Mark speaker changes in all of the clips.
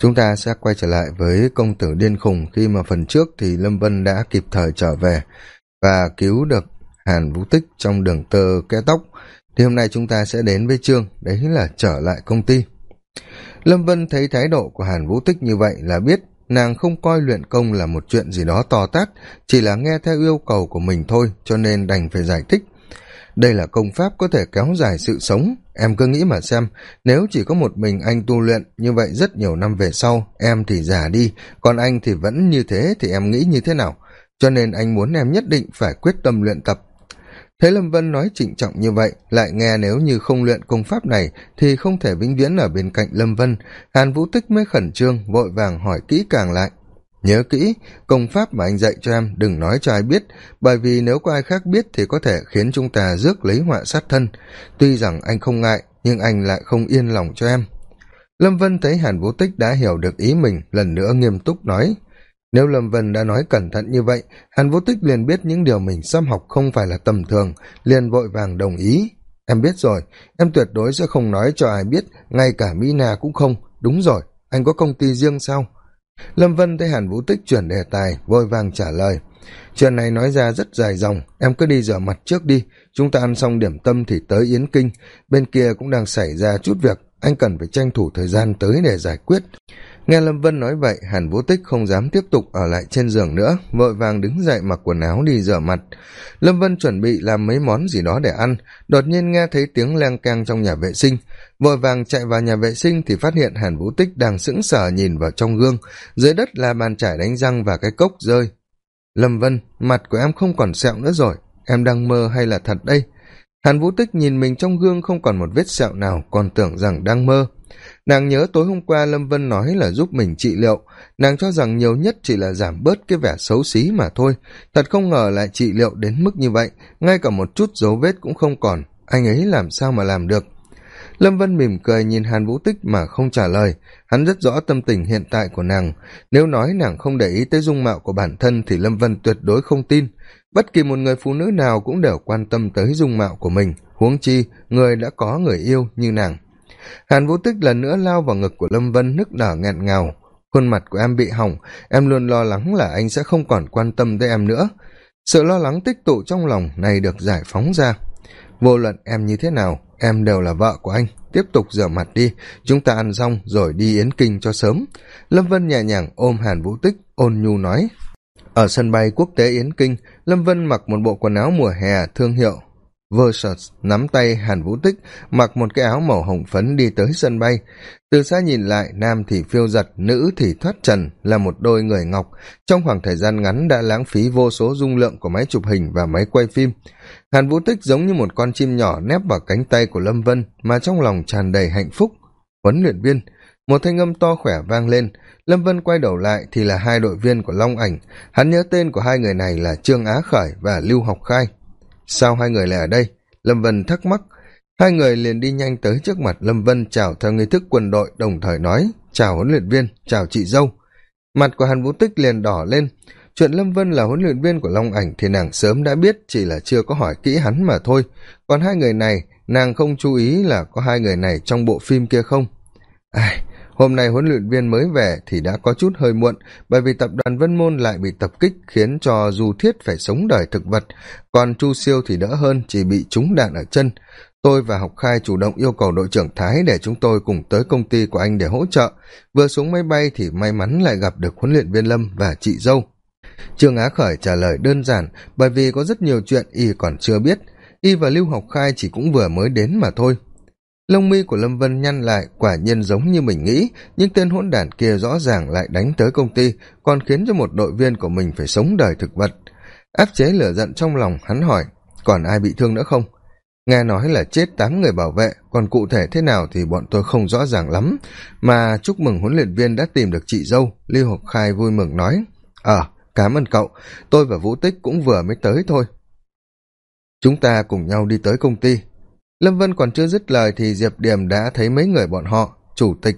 Speaker 1: chúng ta sẽ quay trở lại với công tử điên khùng khi mà phần trước thì lâm vân đã kịp thời trở về và cứu được hàn vũ tích trong đường tơ kẽ tóc. Thì hôm nay chúng ta sẽ đến với chương đấy là trở lại công ty. Lâm vân thấy thái độ của hàn vũ tích như vậy là biết nàng không coi luyện công là một chuyện gì đó to tát, chỉ là nghe theo yêu cầu của mình thôi, cho nên đành phải giải thích đây là công pháp có thể kéo dài sự sống. Em cứ nghĩ mà xem, nếu chỉ có một mình anh tu luyện như vậy rất nhiều năm về sau, em thì già đi, còn anh thì vẫn như thế thì em nghĩ như thế nào? Cho nên anh muốn em nhất định phải quyết tâm luyện tập. Thế lâm vân nói trịnh trọng như vậy, lại nghe nếu như không luyện công pháp này thì không thể vĩnh viễn ở bên cạnh lâm vân. Hàn vũ tích mới khẩn trương, vội vàng hỏi kỹ càng lại nhớ kỹ, công pháp mà anh dạy cho em đừng nói cho ai biết, bởi vì nếu có ai khác biết thì có thể khiến chúng ta rước lấy họa sát thân. Tuy rằng anh không ngại, nhưng anh lại không yên lòng cho em. Lâm vân thấy hàn vũ tích đã hiểu được ý mình, lần nữa nghiêm túc nói, nếu lâm vân đã nói cẩn thận như vậy, hàn vũ tích liền biết những điều mình xăm học không phải là tầm thường, liền vội vàng đồng ý. Em biết rồi, em tuyệt đối sẽ không nói cho ai biết, ngay cả mỹ na cũng không. Đúng rồi, anh có công ty riêng sao? Lâm vân thấy hàn vũ tích chuyển đề tài, vội vàng trả lời. Chuyện này nói ra rất dài dòng, em cứ đi rửa mặt trước đi. Chúng ta ăn xong điểm tâm thì tới yến kinh. Bên kia cũng đang xảy ra chút việc, anh cần phải tranh thủ thời gian tới để giải quyết nghe lâm vân nói vậy, hàn vũ tích không dám tiếp tục ở lại trên giường nữa, vội vàng đứng dậy mặc quần áo đi rửa mặt. Lâm vân chuẩn bị làm mấy món gì đó để ăn, đột nhiên nghe thấy tiếng leng keng trong nhà vệ sinh. Vội vàng chạy vào nhà vệ sinh thì phát hiện hàn vũ tích đang sững sờ nhìn vào trong gương. Dưới đất là bàn trải đánh răng và cái cốc rơi. Lâm vân, mặt của em không còn sẹo nữa rồi, em đang mơ hay là thật đây? Hàn vũ tích nhìn mình trong gương không còn một vết sẹo nào, còn tưởng rằng đang mơ nàng nhớ tối hôm qua lâm vân nói là giúp mình trị liệu. Nàng cho rằng nhiều nhất chỉ là giảm bớt cái vẻ xấu xí mà thôi. Thật không ngờ lại trị liệu đến mức như vậy. Ngay cả một chút dấu vết cũng không còn. Anh ấy làm sao mà làm được? Lâm vân mỉm cười nhìn hàn vũ tích mà không trả lời. Hắn rất rõ tâm tình hiện tại của nàng. Nếu nói nàng không để ý tới dung mạo của bản thân thì lâm vân tuyệt đối không tin. Bất kỳ một người phụ nữ nào cũng đều quan tâm tới dung mạo của mình. Huống chi, người đã có người yêu như nàng hàn vũ tích lần nữa lao vào ngực của lâm vân, nức nở nghẹn ngào. Khuôn mặt của em bị hỏng. Em luôn lo lắng là anh sẽ không còn quan tâm tới em nữa. Sự lo lắng tích tụ trong lòng này được giải phóng ra. Vô luận em như thế nào, em đều là vợ của anh. Tiếp tục rửa mặt đi. Chúng ta ăn xong rồi đi yến kinh cho sớm. Lâm vân nhẹ nhàng ôm hàn vũ tích, ôn nhu nói. Ở sân bay quốc tế yến kinh, lâm vân mặc một bộ quần áo mùa hè thương hiệu versus nắm tay hàn vũ tích, mặc một cái áo màu hồng phấn đi tới sân bay. Từ xa nhìn lại, nam thì phiêu giật, nữ thì thoát trần, là một đôi người ngọc. Trong khoảng thời gian ngắn đã lãng phí vô số dung lượng của máy chụp hình và máy quay phim. Hàn vũ tích giống như một con chim nhỏ nép vào cánh tay của lâm vân, mà trong lòng tràn đầy hạnh phúc. Huấn luyện viên, một thanh âm to khỏe vang lên. Lâm vân quay đầu lại thì là hai đội viên của long ảnh. Hắn nhớ tên của hai người này là trương á khởi và lưu học khai sao hai người lại ở đây? Lâm vân thắc mắc. Hai người liền đi nhanh tới trước mặt. Lâm vân chào theo nghi thức quân đội, đồng thời nói, chào huấn luyện viên, chào chị dâu. Mặt của hàn vũ tích liền đỏ lên. Chuyện lâm vân là huấn luyện viên của long ảnh thì nàng sớm đã biết, chỉ là chưa có hỏi kỹ hắn mà thôi. Còn hai người này, nàng không chú ý là có hai người này trong bộ phim kia không? Ai hôm nay huấn luyện viên mới về thì đã có chút hơi muộn, bởi vì tập đoàn vân môn lại bị tập kích khiến cho du thiết phải sống đời thực vật, còn chu siêu thì đỡ hơn, chỉ bị trúng đạn ở chân. Tôi và học khai chủ động yêu cầu đội trưởng thái để chúng tôi cùng tới công ty của anh để hỗ trợ. Vừa xuống máy bay thì may mắn lại gặp được huấn luyện viên lâm và chị dâu. Trương á khởi trả lời đơn giản, bởi vì có rất nhiều chuyện y còn chưa biết. Y và lưu học khai chỉ cũng vừa mới đến mà thôi lông mi của lâm vân nhăn lại, quả nhiên giống như mình nghĩ, nhưng tên hỗn đản kia rõ ràng lại đánh tới công ty, còn khiến cho một đội viên của mình phải sống đời thực vật. Áp chế lửa giận trong lòng hắn hỏi, còn ai bị thương nữa không? Nghe nói là chết tám người bảo vệ, còn cụ thể thế nào thì bọn tôi không rõ ràng lắm, mà chúc mừng huấn luyện viên đã tìm được chị dâu lưu học khai vui mừng nói ờ cám ơn cậu, tôi và vũ tích cũng vừa mới tới thôi. Chúng ta cùng nhau đi tới công ty lâm vân còn chưa dứt lời thì diệp điềm đã thấy mấy người bọn họ, chủ tịch.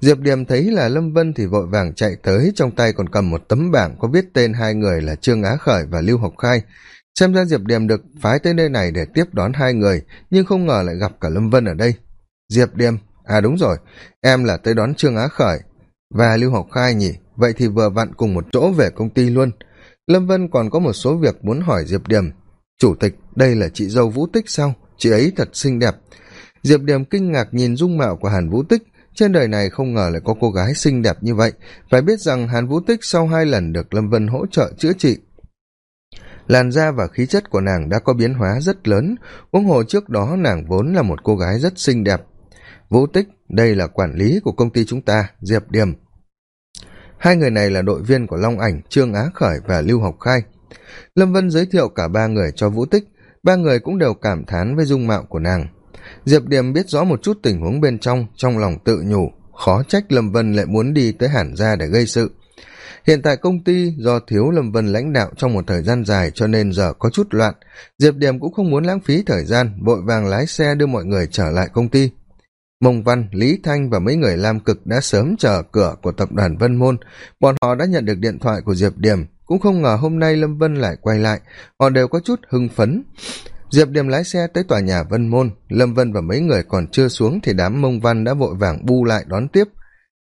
Speaker 1: Diệp điềm thấy là lâm vân thì vội vàng chạy tới, trong tay còn cầm một tấm bảng có viết tên hai người là trương á khởi và lưu học khai. Xem ra diệp điềm được phái tới nơi này để tiếp đón hai người, nhưng không ngờ lại gặp cả lâm vân ở đây. Diệp điềm à đúng rồi, em là tới đón trương á khởi và lưu học khai nhỉ? Vậy thì vừa vặn cùng một chỗ về công ty luôn. Lâm vân còn có một số việc muốn hỏi diệp điềm chủ tịch, đây là chị dâu vũ tích sao? Chị ấy thật xinh đẹp. Diệp điềm kinh ngạc nhìn dung mạo của hàn vũ tích. Trên đời này không ngờ lại có cô gái xinh đẹp như vậy. Phải biết rằng hàn vũ tích sau hai lần được lâm vân hỗ trợ chữa trị, làn da và khí chất của nàng đã có biến hóa rất lớn. Huống hồ trước đó nàng vốn là một cô gái rất xinh đẹp. Vũ tích, đây là quản lý của công ty chúng ta, diệp điềm. Hai người này là đội viên của long ảnh, trương á khởi và lưu học khai. Lâm vân giới thiệu cả ba người cho vũ tích ba người cũng đều cảm thán với dung mạo của nàng. Diệp điềm biết rõ một chút tình huống bên trong trong lòng tự nhủ, khó trách lâm vân lại muốn đi tới hàn gia để gây sự. Hiện tại công ty do thiếu lâm vân lãnh đạo trong một thời gian dài cho nên giờ có chút loạn. Diệp điềm cũng không muốn lãng phí thời gian, vội vàng lái xe đưa mọi người trở lại công ty. Mông văn, lý thanh và mấy người lam cực đã sớm chờ cửa của tập đoàn vân môn. Bọn họ đã nhận được điện thoại của diệp điềm cũng không ngờ hôm nay lâm vân lại quay lại, họ đều có chút hưng phấn. Diệp điềm lái xe tới tòa nhà vân môn, lâm vân và mấy người còn chưa xuống thì đám mông văn đã vội vàng bu lại đón tiếp.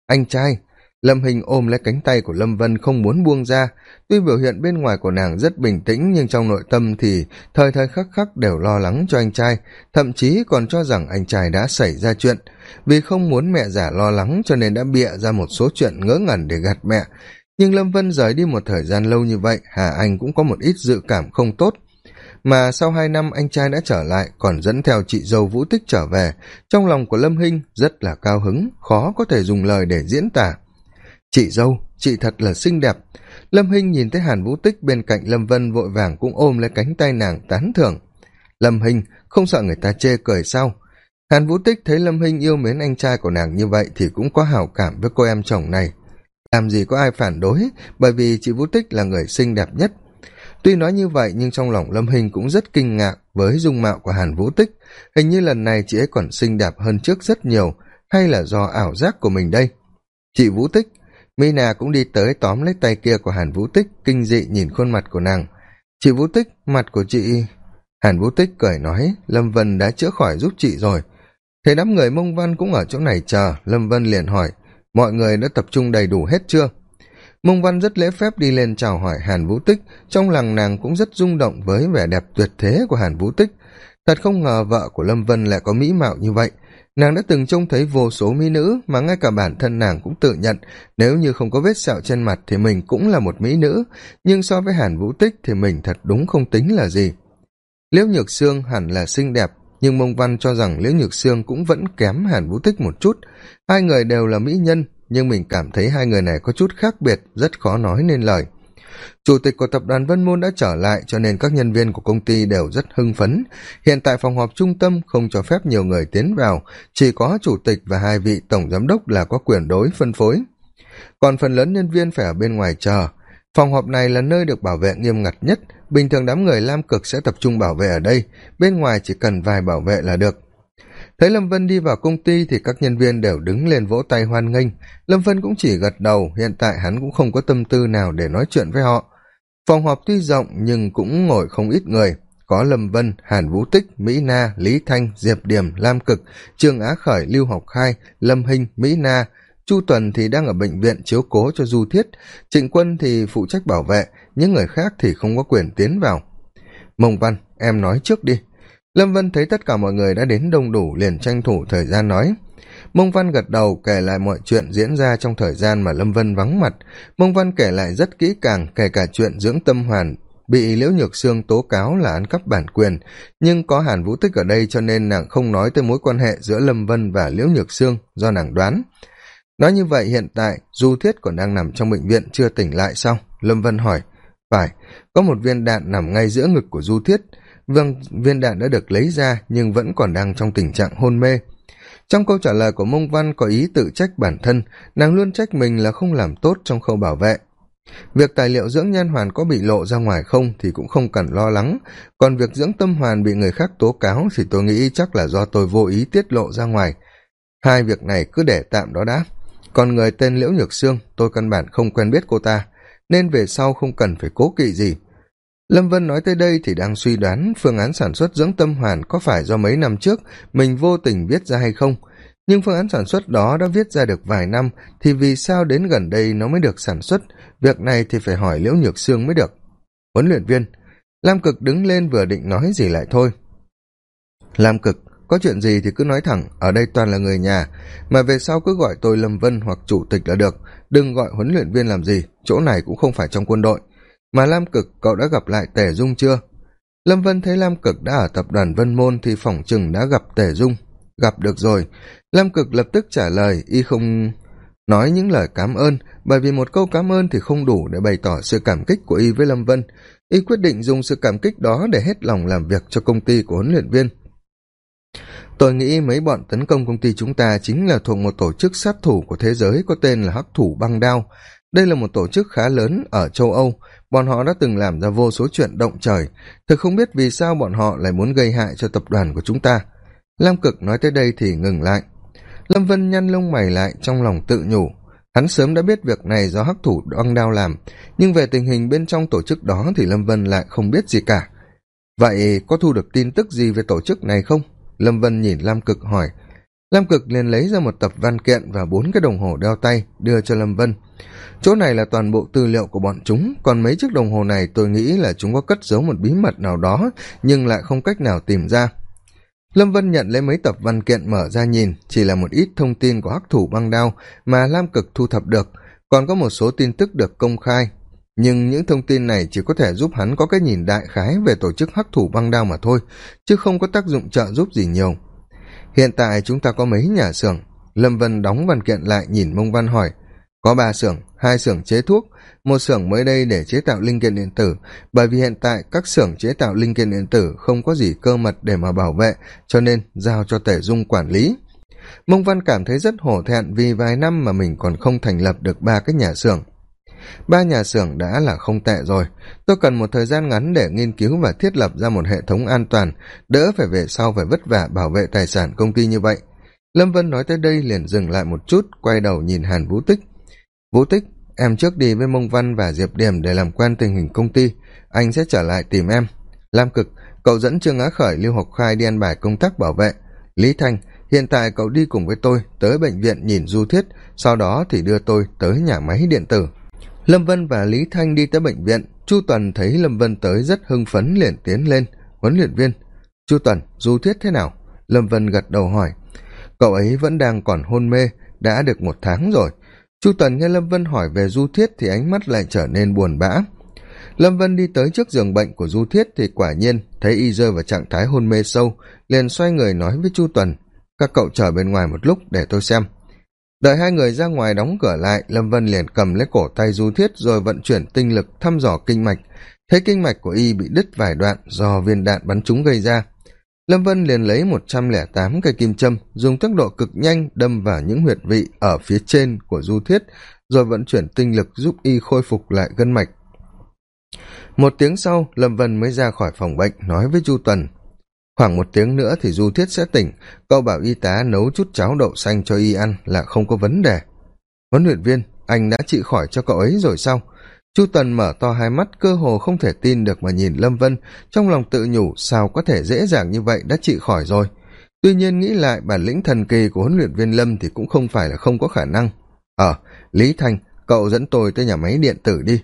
Speaker 1: Anh trai, lâm hình ôm lấy cánh tay của lâm vân không muốn buông ra. Tuy biểu hiện bên ngoài của nàng rất bình tĩnh, nhưng trong nội tâm thì thời thời khắc khắc đều lo lắng cho anh trai, thậm chí còn cho rằng anh trai đã xảy ra chuyện. Vì không muốn mẹ giả lo lắng cho nên đã bịa ra một số chuyện ngớ ngẩn để gạt mẹ nhưng lâm vân rời đi một thời gian lâu như vậy, hà anh cũng có một ít dự cảm không tốt. Mà sau hai năm, anh trai đã trở lại, còn dẫn theo chị dâu vũ tích trở về. Trong lòng của lâm hinh rất là cao hứng, khó có thể dùng lời để diễn tả. Chị dâu, chị thật là xinh đẹp. Lâm hinh nhìn thấy hàn vũ tích bên cạnh lâm vân vội vàng cũng ôm lấy cánh tay nàng tán thưởng. Lâm hinh, không sợ người ta chê cười sao? Hàn vũ tích thấy lâm hinh yêu mến anh trai của nàng như vậy thì cũng có hảo cảm với cô em chồng này làm gì có ai phản đối, bởi vì chị vũ tích là người xinh đẹp nhất. Tuy nói như vậy, nhưng trong lòng lâm hình cũng rất kinh ngạc với dung mạo của hàn vũ tích. Hình như lần này chị ấy còn xinh đẹp hơn trước rất nhiều, hay là do ảo giác của mình đây? Chị vũ tích, mina cũng đi tới tóm lấy tay kia của hàn vũ tích, kinh dị nhìn khuôn mặt của nàng. Chị vũ tích, mặt của chị. Hàn vũ tích cười nói, lâm vân đã chữa khỏi giúp chị rồi. Thế đám người mông văn cũng ở chỗ này chờ, lâm vân liền hỏi mọi người đã tập trung đầy đủ hết chưa? Mông văn rất lễ phép đi lên chào hỏi hàn vũ tích. Trong lòng nàng cũng rất rung động với vẻ đẹp tuyệt thế của hàn vũ tích. Thật không ngờ vợ của lâm vân lại có mỹ mạo như vậy. Nàng đã từng trông thấy vô số mỹ nữ mà ngay cả bản thân nàng cũng tự nhận. Nếu như không có vết sẹo trên mặt thì mình cũng là một mỹ nữ. Nhưng so với hàn vũ tích thì mình thật đúng không tính là gì. Liễu nhược sương hẳn là xinh đẹp nhưng mông văn cho rằng liễu nhược sương cũng vẫn kém hàn vũ tích một chút. Hai người đều là mỹ nhân, nhưng mình cảm thấy hai người này có chút khác biệt, rất khó nói nên lời. Chủ tịch của tập đoàn vân môn đã trở lại, cho nên các nhân viên của công ty đều rất hưng phấn. Hiện tại phòng họp trung tâm không cho phép nhiều người tiến vào, chỉ có chủ tịch và hai vị tổng giám đốc là có quyền đối phân phối. Còn phần lớn nhân viên phải ở bên ngoài chờ phòng họp này là nơi được bảo vệ nghiêm ngặt nhất. Bình thường đám người lam cực sẽ tập trung bảo vệ ở đây. Bên ngoài chỉ cần vài bảo vệ là được. Thấy lâm vân đi vào công ty thì các nhân viên đều đứng lên vỗ tay hoan nghênh. Lâm vân cũng chỉ gật đầu, hiện tại hắn cũng không có tâm tư nào để nói chuyện với họ. Phòng họp tuy rộng nhưng cũng ngồi không ít người. Có lâm vân, hàn vũ tích, mỹ na, lý thanh, diệp điểm, lam cực, trương á khởi, lưu học khai, lâm hinh, mỹ na chu tuần thì đang ở bệnh viện chiếu cố cho du thiết, trịnh quân thì phụ trách bảo vệ, những người khác thì không có quyền tiến vào. Mông văn, em nói trước đi. Lâm vân thấy tất cả mọi người đã đến đông đủ liền tranh thủ thời gian nói. Mông văn gật đầu kể lại mọi chuyện diễn ra trong thời gian mà lâm vân vắng mặt. Mông văn kể lại rất kỹ càng, kể cả chuyện dưỡng tâm hoàn bị liễu nhược sương tố cáo là ăn cắp bản quyền. Nhưng có hàn vũ tích ở đây cho nên nàng không nói tới mối quan hệ giữa lâm vân và liễu nhược sương do nàng đoán nói như vậy hiện tại, du thiết còn đang nằm trong bệnh viện chưa tỉnh lại xong, lâm vân hỏi. Phải, có một viên đạn nằm ngay giữa ngực của du thiết vâng viên đạn đã được lấy ra nhưng vẫn còn đang trong tình trạng hôn mê. Trong câu trả lời của mông văn có ý tự trách bản thân, nàng luôn trách mình là không làm tốt trong khâu bảo vệ. Việc tài liệu dưỡng nhan hoàn có bị lộ ra ngoài không thì cũng không cần lo lắng. Còn việc dưỡng tâm hoàn bị người khác tố cáo thì tôi nghĩ chắc là do tôi vô ý tiết lộ ra ngoài. Hai việc này cứ để tạm đó đã còn người tên liễu nhược sương, tôi căn bản không quen biết cô ta, nên về sau không cần phải cố kỵ gì. Lâm vân nói tới đây thì đang suy đoán phương án sản xuất dưỡng tâm hoàn có phải do mấy năm trước mình vô tình viết ra hay không. Nhưng phương án sản xuất đó đã viết ra được vài năm thì vì sao đến gần đây nó mới được sản xuất? Việc này thì phải hỏi liễu nhược sương mới được. Huấn luyện viên, lam cực đứng lên vừa định nói gì lại thôi. Lam cực có chuyện gì thì cứ nói thẳng, ở đây toàn là người nhà. Mà về sau cứ gọi tôi lâm vân hoặc chủ tịch là được. Đừng gọi huấn luyện viên làm gì, chỗ này cũng không phải trong quân đội. Mà lam cực, cậu đã gặp lại tề dung chưa? Lâm vân thấy lam cực đã ở tập đoàn vân môn thì phỏng chừng đã gặp tề dung. Gặp được rồi. Lam cực lập tức trả lời, y không nói những lời cám ơn, bởi vì một câu cám ơn thì không đủ để bày tỏ sự cảm kích của y với lâm vân. Y quyết định dùng sự cảm kích đó để hết lòng làm việc cho công ty của huấn luyện viên tôi nghĩ mấy bọn tấn công công ty chúng ta chính là thuộc một tổ chức sát thủ của thế giới có tên là hắc thủ băng đao. Đây là một tổ chức khá lớn ở châu âu. Bọn họ đã từng làm ra vô số chuyện động trời. Thực không biết vì sao bọn họ lại muốn gây hại cho tập đoàn của chúng ta. Lam cực nói tới đây thì ngừng lại. Lâm vân nhăn lông mày lại trong lòng tự nhủ. Hắn sớm đã biết việc này do hắc thủ băng đao làm, nhưng về tình hình bên trong tổ chức đó thì lâm vân lại không biết gì cả. Vậy có thu được tin tức gì về tổ chức này không? Lâm vân nhìn lam cực hỏi. Lam cực liền lấy ra một tập văn kiện và bốn cái đồng hồ đeo tay, đưa cho lâm vân. Chỗ này là toàn bộ tư liệu của bọn chúng, còn mấy chiếc đồng hồ này tôi nghĩ là chúng có cất giấu một bí mật nào đó, nhưng lại không cách nào tìm ra. Lâm vân nhận lấy mấy tập văn kiện mở ra nhìn, chỉ là một ít thông tin của hắc thủ băng đao mà lam cực thu thập được. Còn có một số tin tức được công khai nhưng những thông tin này chỉ có thể giúp hắn có cái nhìn đại khái về tổ chức hắc thủ băng đao mà thôi, chứ không có tác dụng trợ giúp gì nhiều. Hiện tại chúng ta có mấy nhà xưởng? Lâm vân đóng văn kiện lại nhìn mông văn hỏi. Có ba xưởng, hai xưởng chế thuốc, một xưởng mới đây để chế tạo linh kiện điện tử. Bởi vì hiện tại các xưởng chế tạo linh kiện điện tử không có gì cơ mật để mà bảo vệ, cho nên giao cho tể dung quản lý. Mông văn cảm thấy rất hổ thẹn vì vài năm mà mình còn không thành lập được ba cái nhà xưởng ba nhà xưởng đã là không tệ rồi. Tôi cần một thời gian ngắn để nghiên cứu và thiết lập ra một hệ thống an toàn. Đỡ phải về sau phải vất vả bảo vệ tài sản công ty như vậy. Lâm vân nói tới đây liền dừng lại một chút, quay đầu nhìn hàn vũ tích. Vũ tích, em trước đi với mông văn và diệp điểm để làm quen tình hình công ty. Anh sẽ trở lại tìm em. Lam cực, cậu dẫn trương á khởi, lưu học khai đi ăn bài công tác bảo vệ. Lý thanh, hiện tại cậu đi cùng với tôi tới bệnh viện nhìn du thiết, sau đó thì đưa tôi tới nhà máy điện tử lâm vân và lý thanh đi tới bệnh viện. Chu tuần thấy lâm vân tới rất hưng phấn liền tiến lên, huấn luyện viên. Chu tuần, du thiết thế nào? Lâm vân gật đầu hỏi. Cậu ấy vẫn đang còn hôn mê, đã được một tháng rồi. Chu tuần nghe lâm vân hỏi về du thiết thì ánh mắt lại trở nên buồn bã. Lâm vân đi tới trước giường bệnh của du thiết thì quả nhiên thấy y rơi vào trạng thái hôn mê sâu, liền xoay người nói với chu tuần. Các cậu chờ bên ngoài một lúc để tôi xem đợi hai người ra ngoài đóng cửa lại, lâm vân liền cầm lấy cổ tay du thiết rồi vận chuyển tinh lực thăm dò kinh mạch. Thấy kinh mạch của y bị đứt vài đoạn do viên đạn bắn chúng gây ra, lâm vân liền lấy một trăm lẻ tám cây kim châm, dùng tốc độ cực nhanh đâm vào những huyệt vị ở phía trên của du thiết rồi vận chuyển tinh lực giúp y khôi phục lại gân mạch. Một tiếng sau, lâm vân mới ra khỏi phòng bệnh, nói với chu tuần khoảng một tiếng nữa thì du thiết sẽ tỉnh. Cậu bảo y tá nấu chút cháo đậu xanh cho y ăn là không có vấn đề. Huấn luyện viên, anh đã trị khỏi cho cậu ấy rồi sao? Chu tần mở to hai mắt, cơ hồ không thể tin được mà nhìn lâm vân. Trong lòng tự nhủ, sao có thể dễ dàng như vậy, đã trị khỏi rồi. Tuy nhiên nghĩ lại, bản lĩnh thần kỳ của huấn luyện viên lâm thì cũng không phải là không có khả năng. Ờ lý thanh, cậu dẫn tôi tới nhà máy điện tử đi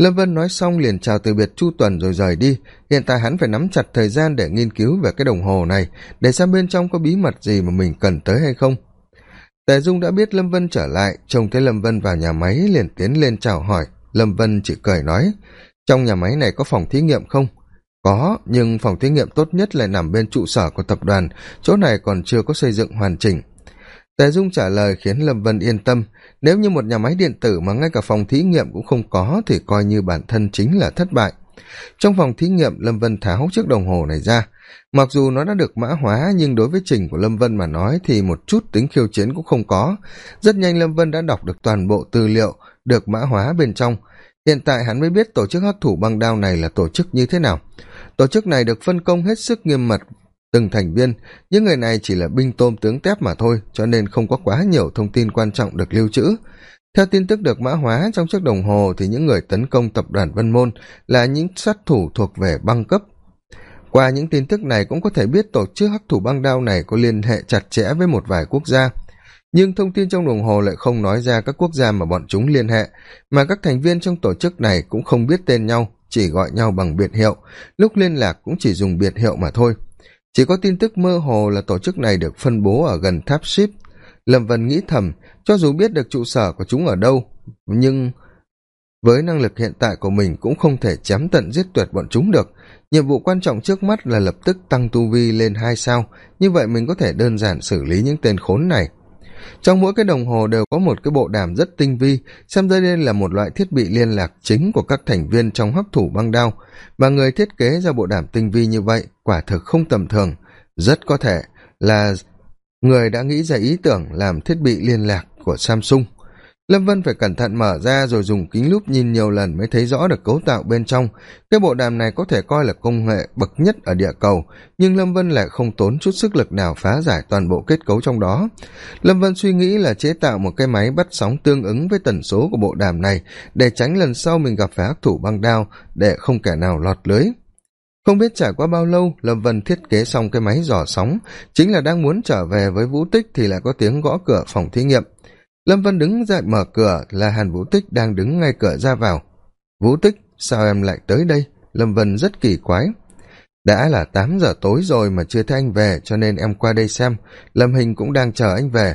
Speaker 1: lâm vân nói xong liền chào từ biệt chu tuần rồi rời đi. Hiện tại hắn phải nắm chặt thời gian để nghiên cứu về cái đồng hồ này, để xem bên trong có bí mật gì mà mình cần tới hay không. Tề dung đã biết lâm vân trở lại, trông thấy lâm vân vào nhà máy liền tiến lên chào hỏi. Lâm vân chỉ cười nói, trong nhà máy này có phòng thí nghiệm không? Có, nhưng phòng thí nghiệm tốt nhất lại nằm bên trụ sở của tập đoàn, chỗ này còn chưa có xây dựng hoàn chỉnh tề dung trả lời khiến lâm vân yên tâm, nếu như một nhà máy điện tử mà ngay cả phòng thí nghiệm cũng không có thì coi như bản thân chính là thất bại. Trong phòng thí nghiệm, lâm vân tháo chiếc đồng hồ này ra. Mặc dù nó đã được mã hóa, nhưng đối với trình của lâm vân mà nói thì một chút tính khiêu chiến cũng không có. Rất nhanh lâm vân đã đọc được toàn bộ tư liệu được mã hóa bên trong. Hiện tại hắn mới biết tổ chức hắc thủ băng đao này là tổ chức như thế nào. Tổ chức này được phân công hết sức nghiêm mật từng thành viên, những người này chỉ là binh tôm tướng tép mà thôi, cho nên không có quá nhiều thông tin quan trọng được lưu trữ. Theo tin tức được mã hóa trong chiếc đồng hồ thì những người tấn công tập đoàn vân môn là những sát thủ thuộc về băng cấp. Qua những tin tức này cũng có thể biết tổ chức hắc thủ băng đao này có liên hệ chặt chẽ với một vài quốc gia. Nhưng thông tin trong đồng hồ lại không nói ra các quốc gia mà bọn chúng liên hệ, mà các thành viên trong tổ chức này cũng không biết tên nhau, chỉ gọi nhau bằng biệt hiệu. Lúc liên lạc cũng chỉ dùng biệt hiệu mà thôi chỉ có tin tức mơ hồ là tổ chức này được phân bố ở gần tháp ship. Lâm vân nghĩ thầm, cho dù biết được trụ sở của chúng ở đâu, nhưng với năng lực hiện tại của mình cũng không thể chém tận giết tuyệt bọn chúng được. Nhiệm vụ quan trọng trước mắt là lập tức tăng tu vi lên hai sao. Như vậy mình có thể đơn giản xử lý những tên khốn này trong mỗi cái đồng hồ đều có một cái bộ đàm rất tinh vi, xem ra đây là một loại thiết bị liên lạc chính của các thành viên trong hắc thủ băng đao. Và người thiết kế ra bộ đàm tinh vi như vậy quả thực không tầm thường. Rất có thể là người đã nghĩ ra ý tưởng làm thiết bị liên lạc của samsung lâm vân phải cẩn thận mở ra rồi dùng kính lúp nhìn nhiều lần mới thấy rõ được cấu tạo bên trong. Cái bộ đàm này có thể coi là công nghệ bậc nhất ở địa cầu, nhưng lâm vân lại không tốn chút sức lực nào phá giải toàn bộ kết cấu trong đó. Lâm vân suy nghĩ là chế tạo một cái máy bắt sóng tương ứng với tần số của bộ đàm này để tránh lần sau mình gặp phải ác thủ băng đao, để không kẻ nào lọt lưới. Không biết trải qua bao lâu, lâm vân thiết kế xong cái máy dò sóng. Chính là đang muốn trở về với vũ tích thì lại có tiếng gõ cửa phòng thí nghiệm lâm vân đứng dậy mở cửa là hàn vũ tích đang đứng ngay cửa ra vào. Vũ tích, sao em lại tới đây? Lâm vân rất kỳ quái. Đã là tám giờ tối rồi mà chưa thấy anh về, cho nên em qua đây xem. Lâm hình cũng đang chờ anh về.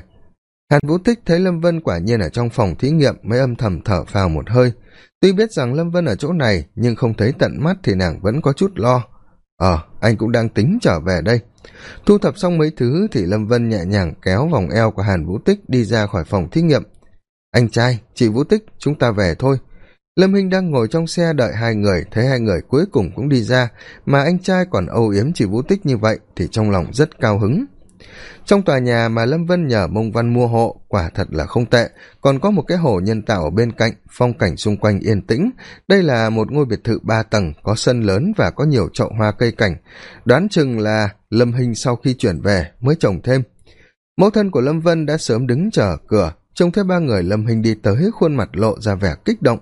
Speaker 1: Hàn vũ tích thấy lâm vân quả nhiên ở trong phòng thí nghiệm, mới âm thầm thở phào một hơi. Tuy biết rằng lâm vân ở chỗ này, nhưng không thấy tận mắt thì nàng vẫn có chút lo. Ờ anh cũng đang tính trở về đây thu thập xong mấy thứ thì lâm vân nhẹ nhàng kéo vòng eo của hàn vũ tích đi ra khỏi phòng thí nghiệm. Anh trai, chị vũ tích, chúng ta về thôi. Lâm hinh đang ngồi trong xe đợi hai người, thấy hai người cuối cùng cũng đi ra, mà anh trai còn âu yếm chị vũ tích như vậy thì trong lòng rất cao hứng trong tòa nhà mà lâm vân nhờ mông văn mua hộ, quả thật là không tệ. Còn có một cái hồ nhân tạo ở bên cạnh, phong cảnh xung quanh yên tĩnh. Đây là một ngôi biệt thự ba tầng, có sân lớn và có nhiều chậu hoa cây cảnh. Đoán chừng là lâm hình sau khi chuyển về mới trồng thêm. Mẫu thân của lâm vân đã sớm đứng chờ cửa. Trông thấy ba người lâm hình đi tới, khuôn mặt lộ ra vẻ kích động.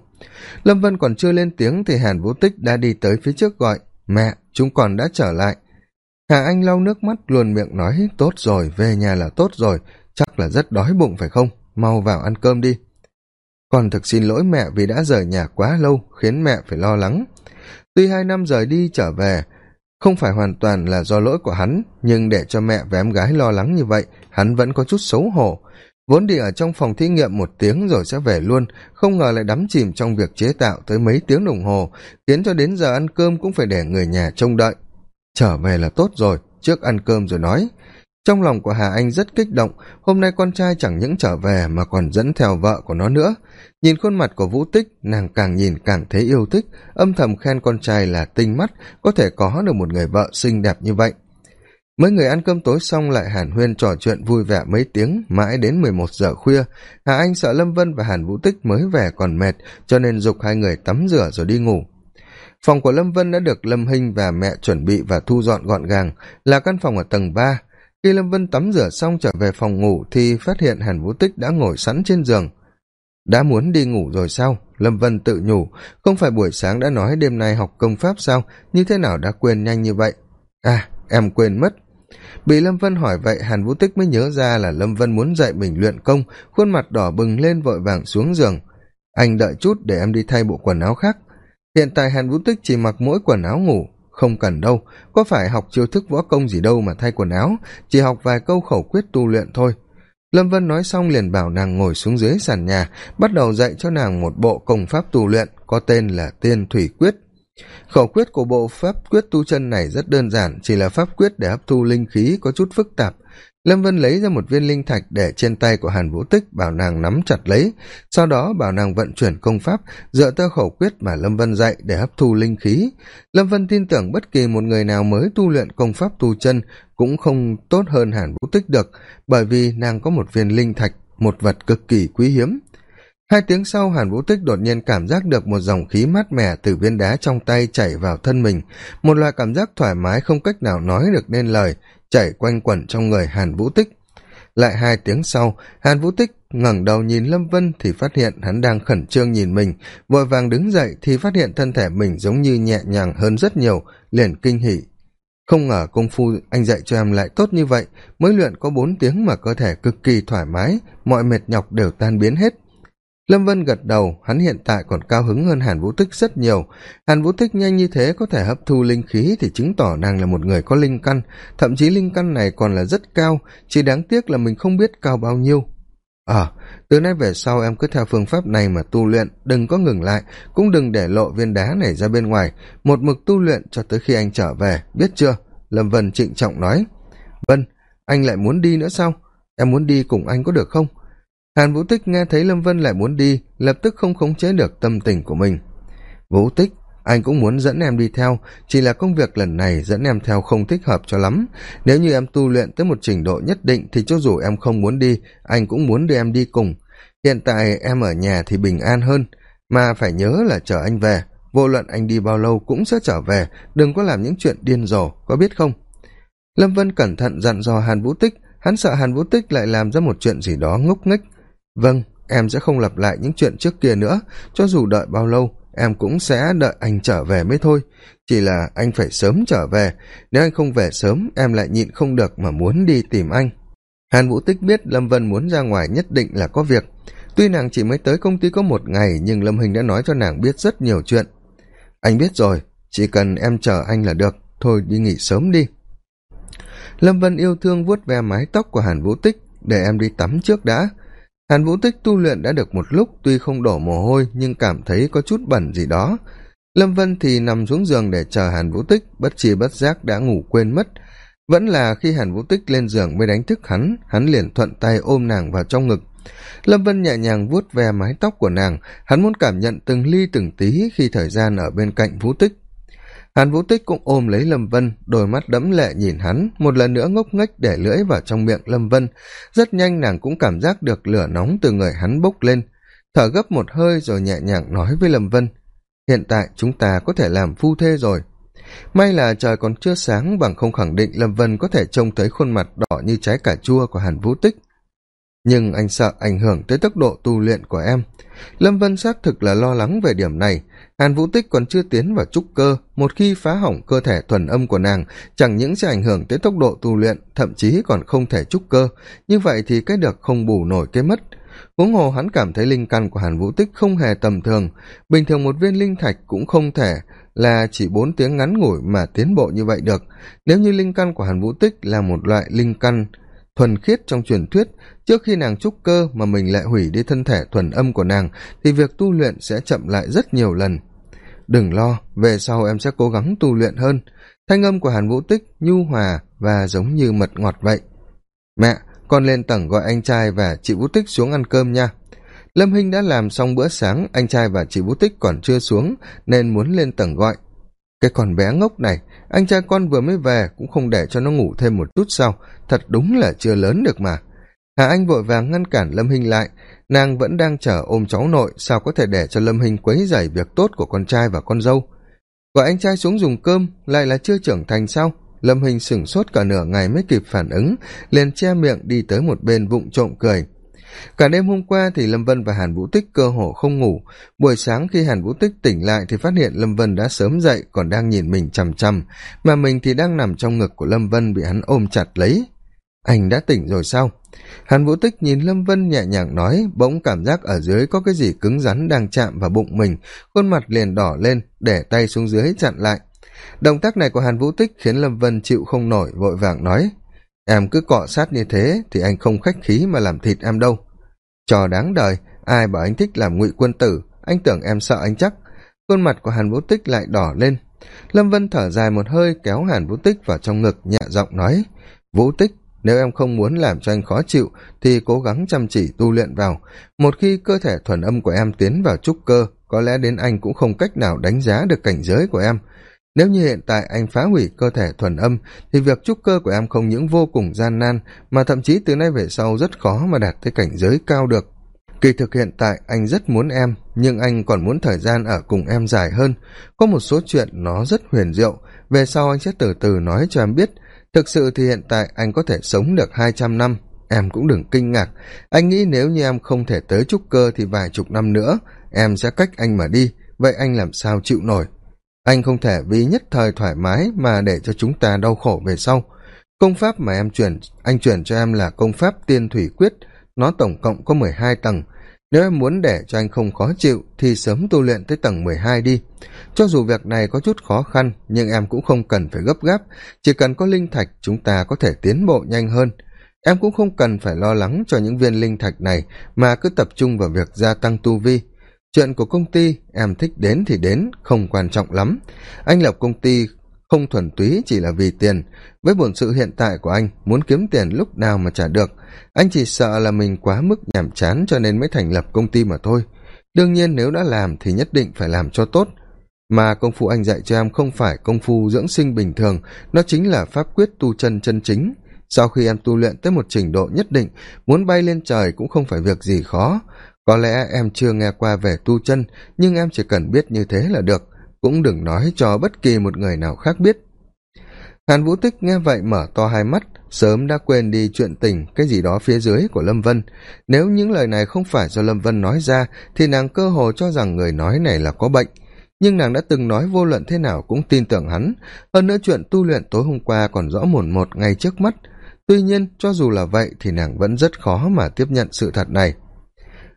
Speaker 1: Lâm vân còn chưa lên tiếng thì hàn vũ tích đã đi tới phía trước gọi, mẹ, chúng còn đã trở lại hà anh lau nước mắt, luồn miệng nói, tốt rồi, về nhà là tốt rồi, chắc là rất đói bụng phải không? Mau vào ăn cơm đi. Con thực xin lỗi mẹ vì đã rời nhà quá lâu, khiến mẹ phải lo lắng. Tuy hai năm rời đi trở về, không phải hoàn toàn là do lỗi của hắn, nhưng để cho mẹ và em gái lo lắng như vậy, hắn vẫn có chút xấu hổ. Vốn đi ở trong phòng thí nghiệm một tiếng rồi sẽ về luôn, không ngờ lại đắm chìm trong việc chế tạo tới mấy tiếng đồng hồ, khiến cho đến giờ ăn cơm cũng phải để người nhà trông đợi trở về là tốt rồi, trước ăn cơm rồi nói. Trong lòng của hà anh rất kích động, hôm nay con trai chẳng những trở về mà còn dẫn theo vợ của nó nữa. Nhìn khuôn mặt của vũ tích, nàng càng nhìn càng thấy yêu thích, âm thầm khen con trai là tinh mắt, có thể có được một người vợ xinh đẹp như vậy. Mấy người ăn cơm tối xong lại hàn huyên trò chuyện vui vẻ mấy tiếng, mãi đến mười một giờ khuya, hà anh sợ lâm vân và hàn vũ tích mới về còn mệt, cho nên g ụ c hai người tắm rửa rồi đi ngủ phòng của lâm vân đã được lâm hinh và mẹ chuẩn bị và thu dọn gọn gàng, là căn phòng ở tầng ba. Khi lâm vân tắm rửa xong trở về phòng ngủ thì phát hiện hàn vũ tích đã ngồi sẵn trên giường. Đã muốn đi ngủ rồi sao? Lâm vân tự nhủ. Không phải buổi sáng đã nói đêm nay học công pháp sao? Như thế nào đã quên nhanh như vậy? À em quên mất. Bị lâm vân hỏi vậy, hàn vũ tích mới nhớ ra là lâm vân muốn dạy mình luyện công, khuôn mặt đỏ bừng lên vội vàng xuống giường. Anh đợi chút để em đi thay bộ quần áo khác hiện tại hàn vũ tích chỉ mặc mỗi quần áo ngủ, không cần đâu. Có phải học chiêu thức võ công gì đâu mà thay quần áo, chỉ học vài câu khẩu quyết tu luyện thôi. Lâm vân nói xong liền bảo nàng ngồi xuống dưới sàn nhà, bắt đầu dạy cho nàng một bộ công pháp tu luyện có tên là tiên thủy quyết. Khẩu quyết của bộ pháp quyết tu chân này rất đơn giản, chỉ là pháp quyết để hấp thu linh khí có chút phức tạp lâm vân lấy ra một viên linh thạch để trên tay của hàn vũ tích, bảo nàng nắm chặt lấy. Sau đó bảo nàng vận chuyển công pháp, dựa theo khẩu quyết mà lâm vân dạy để hấp thu linh khí. Lâm vân tin tưởng bất kỳ một người nào mới tu luyện công pháp tu chân cũng không tốt hơn hàn vũ tích được, bởi vì nàng có một viên linh thạch, một vật cực kỳ quý hiếm. Hai tiếng sau, hàn vũ tích đột nhiên cảm giác được một dòng khí mát mẻ từ viên đá trong tay chảy vào thân mình, một loại cảm giác thoải mái không cách nào nói được nên lời chảy quanh quẩn trong người hàn vũ tích. Lại hai tiếng sau, hàn vũ tích ngẩng đầu nhìn lâm vân thì phát hiện hắn đang khẩn trương nhìn mình. Vội vàng đứng dậy thì phát hiện thân thể mình giống như nhẹ nhàng hơn rất nhiều, liền kinh hỉ. Không ngờ công phu anh dạy cho em lại tốt như vậy, mới luyện có bốn tiếng mà cơ thể cực kỳ thoải mái, mọi mệt nhọc đều tan biến hết lâm vân gật đầu, hắn hiện tại còn cao hứng hơn hàn vũ tích rất nhiều. Hàn vũ tích nhanh như thế có thể hấp thu linh khí thì chứng tỏ nàng là một người có linh căn, thậm chí linh căn này còn là rất cao, chỉ đáng tiếc là mình không biết cao bao nhiêu. Ờ từ nay về sau em cứ theo phương pháp này mà tu luyện, đừng có ngừng lại, cũng đừng để lộ viên đá này ra bên ngoài. Một mực tu luyện cho tới khi anh trở về, biết chưa? Lâm vân trịnh trọng nói. Vân, anh lại muốn đi nữa sao? Em muốn đi cùng anh có được không? Hàn vũ tích nghe thấy lâm vân lại muốn đi, lập tức không khống chế được tâm tình của mình. Vũ tích, anh cũng muốn dẫn em đi theo, chỉ là công việc lần này dẫn em theo không thích hợp cho lắm. Nếu như em tu luyện tới một trình độ nhất định thì cho dù em không muốn đi, anh cũng muốn đưa em đi cùng. Hiện tại em ở nhà thì bình an hơn, mà phải nhớ là chờ anh về. Vô luận anh đi bao lâu cũng sẽ trở về, đừng có làm những chuyện điên rồ, có biết không? Lâm vân cẩn thận dặn dò hàn vũ tích, hắn sợ hàn vũ tích lại làm ra một chuyện gì đó ngốc nghếch vâng em sẽ không lặp lại những chuyện trước kia nữa. Cho dù đợi bao lâu, em cũng sẽ đợi anh trở về mới thôi. Chỉ là anh phải sớm trở về. Nếu anh không về sớm, em lại nhịn không được mà muốn đi tìm anh. Hàn vũ tích biết lâm vân muốn ra ngoài nhất định là có việc. Tuy nàng chỉ mới tới công ty có một ngày, nhưng lâm hình đã nói cho nàng biết rất nhiều chuyện. Anh biết rồi, chỉ cần em chờ anh là được. Thôi, đi nghỉ sớm đi. Lâm vân yêu thương vuốt ve mái tóc của hàn vũ tích, để em đi tắm trước đã hàn vũ tích tu luyện đã được một lúc, tuy không đổ mồ hôi, nhưng cảm thấy có chút bẩn gì đó. Lâm vân thì nằm xuống giường để chờ hàn vũ tích, bất chi bất giác đã ngủ quên mất. Vẫn là khi hàn vũ tích lên giường mới đánh thức hắn hắn liền thuận tay ôm nàng vào trong ngực. Lâm vân nhẹ nhàng vuốt ve mái tóc của nàng, hắn muốn cảm nhận từng ly từng tí khi thời gian ở bên cạnh vũ tích hàn vũ tích cũng ôm lấy lâm vân, đôi mắt đẫm lệ nhìn hắn, một lần nữa ngốc nghếch để lưỡi vào trong miệng lâm vân. Rất nhanh nàng cũng cảm giác được lửa nóng từ người hắn bốc lên. Thở gấp một hơi rồi nhẹ nhàng nói với lâm vân, hiện tại chúng ta có thể làm phu thê rồi. May là trời còn chưa sáng bằng không khẳng định lâm vân có thể trông thấy khuôn mặt đỏ như trái cà chua của hàn vũ tích. Nhưng anh sợ ảnh hưởng tới tốc độ tu luyện của em. Lâm vân xác thực là lo lắng về điểm này hàn vũ tích còn chưa tiến vào trúc cơ, một khi phá hỏng cơ thể thuần âm của nàng, chẳng những sẽ ảnh hưởng tới tốc độ tu luyện, thậm chí còn không thể trúc cơ. Như vậy thì cái được không bù nổi cái mất. Huống hồ hắn cảm thấy linh căn của hàn vũ tích không hề tầm thường. Bình thường một viên linh thạch cũng không thể là chỉ bốn tiếng ngắn ngủi mà tiến bộ như vậy được. Nếu như linh căn của hàn vũ tích là một loại linh căn thuần khiết trong truyền thuyết, trước khi nàng trúc cơ mà mình lại hủy đi thân thể thuần âm của nàng, thì việc tu luyện sẽ chậm lại rất nhiều lần đừng lo về sau em sẽ cố gắng tu luyện hơn. Thanh âm của hàn vũ tích nhu hòa và giống như mật ngọt vậy. Mẹ con lên tầng gọi anh trai và chị vũ tích xuống ăn cơm nha. Lâm hinh đã làm xong bữa sáng anh trai và chị vũ tích còn chưa xuống nên muốn lên tầng gọi. Cái con bé ngốc này anh trai con vừa mới về cũng không để cho nó ngủ thêm một chút sau, thật đúng là chưa lớn được mà. Hà anh vội vàng ngăn cản lâm hinh lại nàng vẫn đang chở ôm cháu nội, sao có thể để cho lâm hình quấy dày việc tốt của con trai và con dâu? Gọi anh trai xuống dùng cơm, lại là chưa trưởng thành sao? Lâm hình sửng sốt cả nửa ngày mới kịp phản ứng, liền che miệng đi tới một bên vụng trộm cười. Cả đêm hôm qua thì lâm vân và hàn vũ tích cơ hồ không ngủ. Buổi sáng khi hàn vũ tích tỉnh lại thì phát hiện lâm vân đã sớm dậy, còn đang nhìn mình chằm chằm, mà mình thì đang nằm trong ngực của lâm vân bị hắn ôm chặt lấy anh đã tỉnh rồi sao? Hàn vũ tích nhìn lâm vân nhẹ nhàng nói, bỗng cảm giác ở dưới có cái gì cứng rắn đang chạm vào bụng mình. Khuôn mặt liền đỏ lên, để tay xuống dưới chặn lại. Động tác này của hàn vũ tích khiến lâm vân chịu không nổi, vội vàng nói, em cứ cọ sát như thế thì anh không khách khí mà làm thịt em đâu. Trò đáng đời, ai bảo anh thích làm ngụy quân tử, anh tưởng em sợ anh chắc. Khuôn mặt của hàn vũ tích lại đỏ lên. Lâm vân thở dài một hơi, kéo hàn vũ tích vào trong ngực, nhẹ giọng nói, vũ tích nếu em không muốn làm cho anh khó chịu, thì cố gắng chăm chỉ tu luyện vào. Một khi cơ thể thuần âm của em tiến vào trúc cơ, có lẽ đến anh cũng không cách nào đánh giá được cảnh giới của em. Nếu như hiện tại anh phá hủy cơ thể thuần âm, thì việc trúc cơ của em không những vô cùng gian nan, mà thậm chí từ nay về sau rất khó mà đạt tới cảnh giới cao được. Kỳ thực hiện tại anh rất muốn em, nhưng anh còn muốn thời gian ở cùng em dài hơn. Có một số chuyện nó rất huyền diệu, về sau anh sẽ từ từ nói cho em biết thực sự thì hiện tại anh có thể sống được hai trăm năm, em cũng đừng kinh ngạc. Anh nghĩ nếu như em không thể tới trúc cơ thì vài chục năm nữa, em sẽ cách anh mà đi. Vậy anh làm sao chịu nổi? Anh không thể vì nhất thời thoải mái mà để cho chúng ta đau khổ về sau. Công pháp mà em chuyển, anh chuyển cho em là công pháp tiên thủy quyết. Nó tổng cộng có mười hai tầng nếu em muốn để cho anh không khó chịu thì sớm tu luyện tới tầng mười hai đi. Cho dù việc này có chút khó khăn, nhưng em cũng không cần phải gấp gáp. Chỉ cần có linh thạch, chúng ta có thể tiến bộ nhanh hơn. Em cũng không cần phải lo lắng cho những viên linh thạch này mà cứ tập trung vào việc gia tăng tu vi. Chuyện của công ty em thích đến thì đến, không quan trọng lắm. Anh lập công ty không thuần túy chỉ là vì tiền. Với bổn sự hiện tại của anh, muốn kiếm tiền lúc nào mà trả được anh chỉ sợ là mình quá mức nhàm chán cho nên mới thành lập công ty mà thôi. Đương nhiên nếu đã làm thì nhất định phải làm cho tốt. Mà công phu anh dạy cho em không phải công phu dưỡng sinh bình thường, nó chính là pháp quyết tu chân chân chính. Sau khi em tu luyện tới một trình độ nhất định, muốn bay lên trời cũng không phải việc gì khó. Có lẽ em chưa nghe qua về tu chân, nhưng em chỉ cần biết như thế là được. Cũng đừng nói cho bất kỳ một người nào khác biết hàn vũ tích nghe vậy mở to hai mắt, sớm đã quên đi chuyện tình, cái gì đó phía dưới của lâm vân. Nếu những lời này không phải do lâm vân nói ra, thì nàng cơ hồ cho rằng người nói này là có bệnh. Nhưng nàng đã từng nói vô luận thế nào cũng tin tưởng hắn. Hơn nữa chuyện tu luyện tối hôm qua còn rõ mồn một ngay trước mắt. Tuy nhiên, cho dù là vậy thì nàng vẫn rất khó mà tiếp nhận sự thật này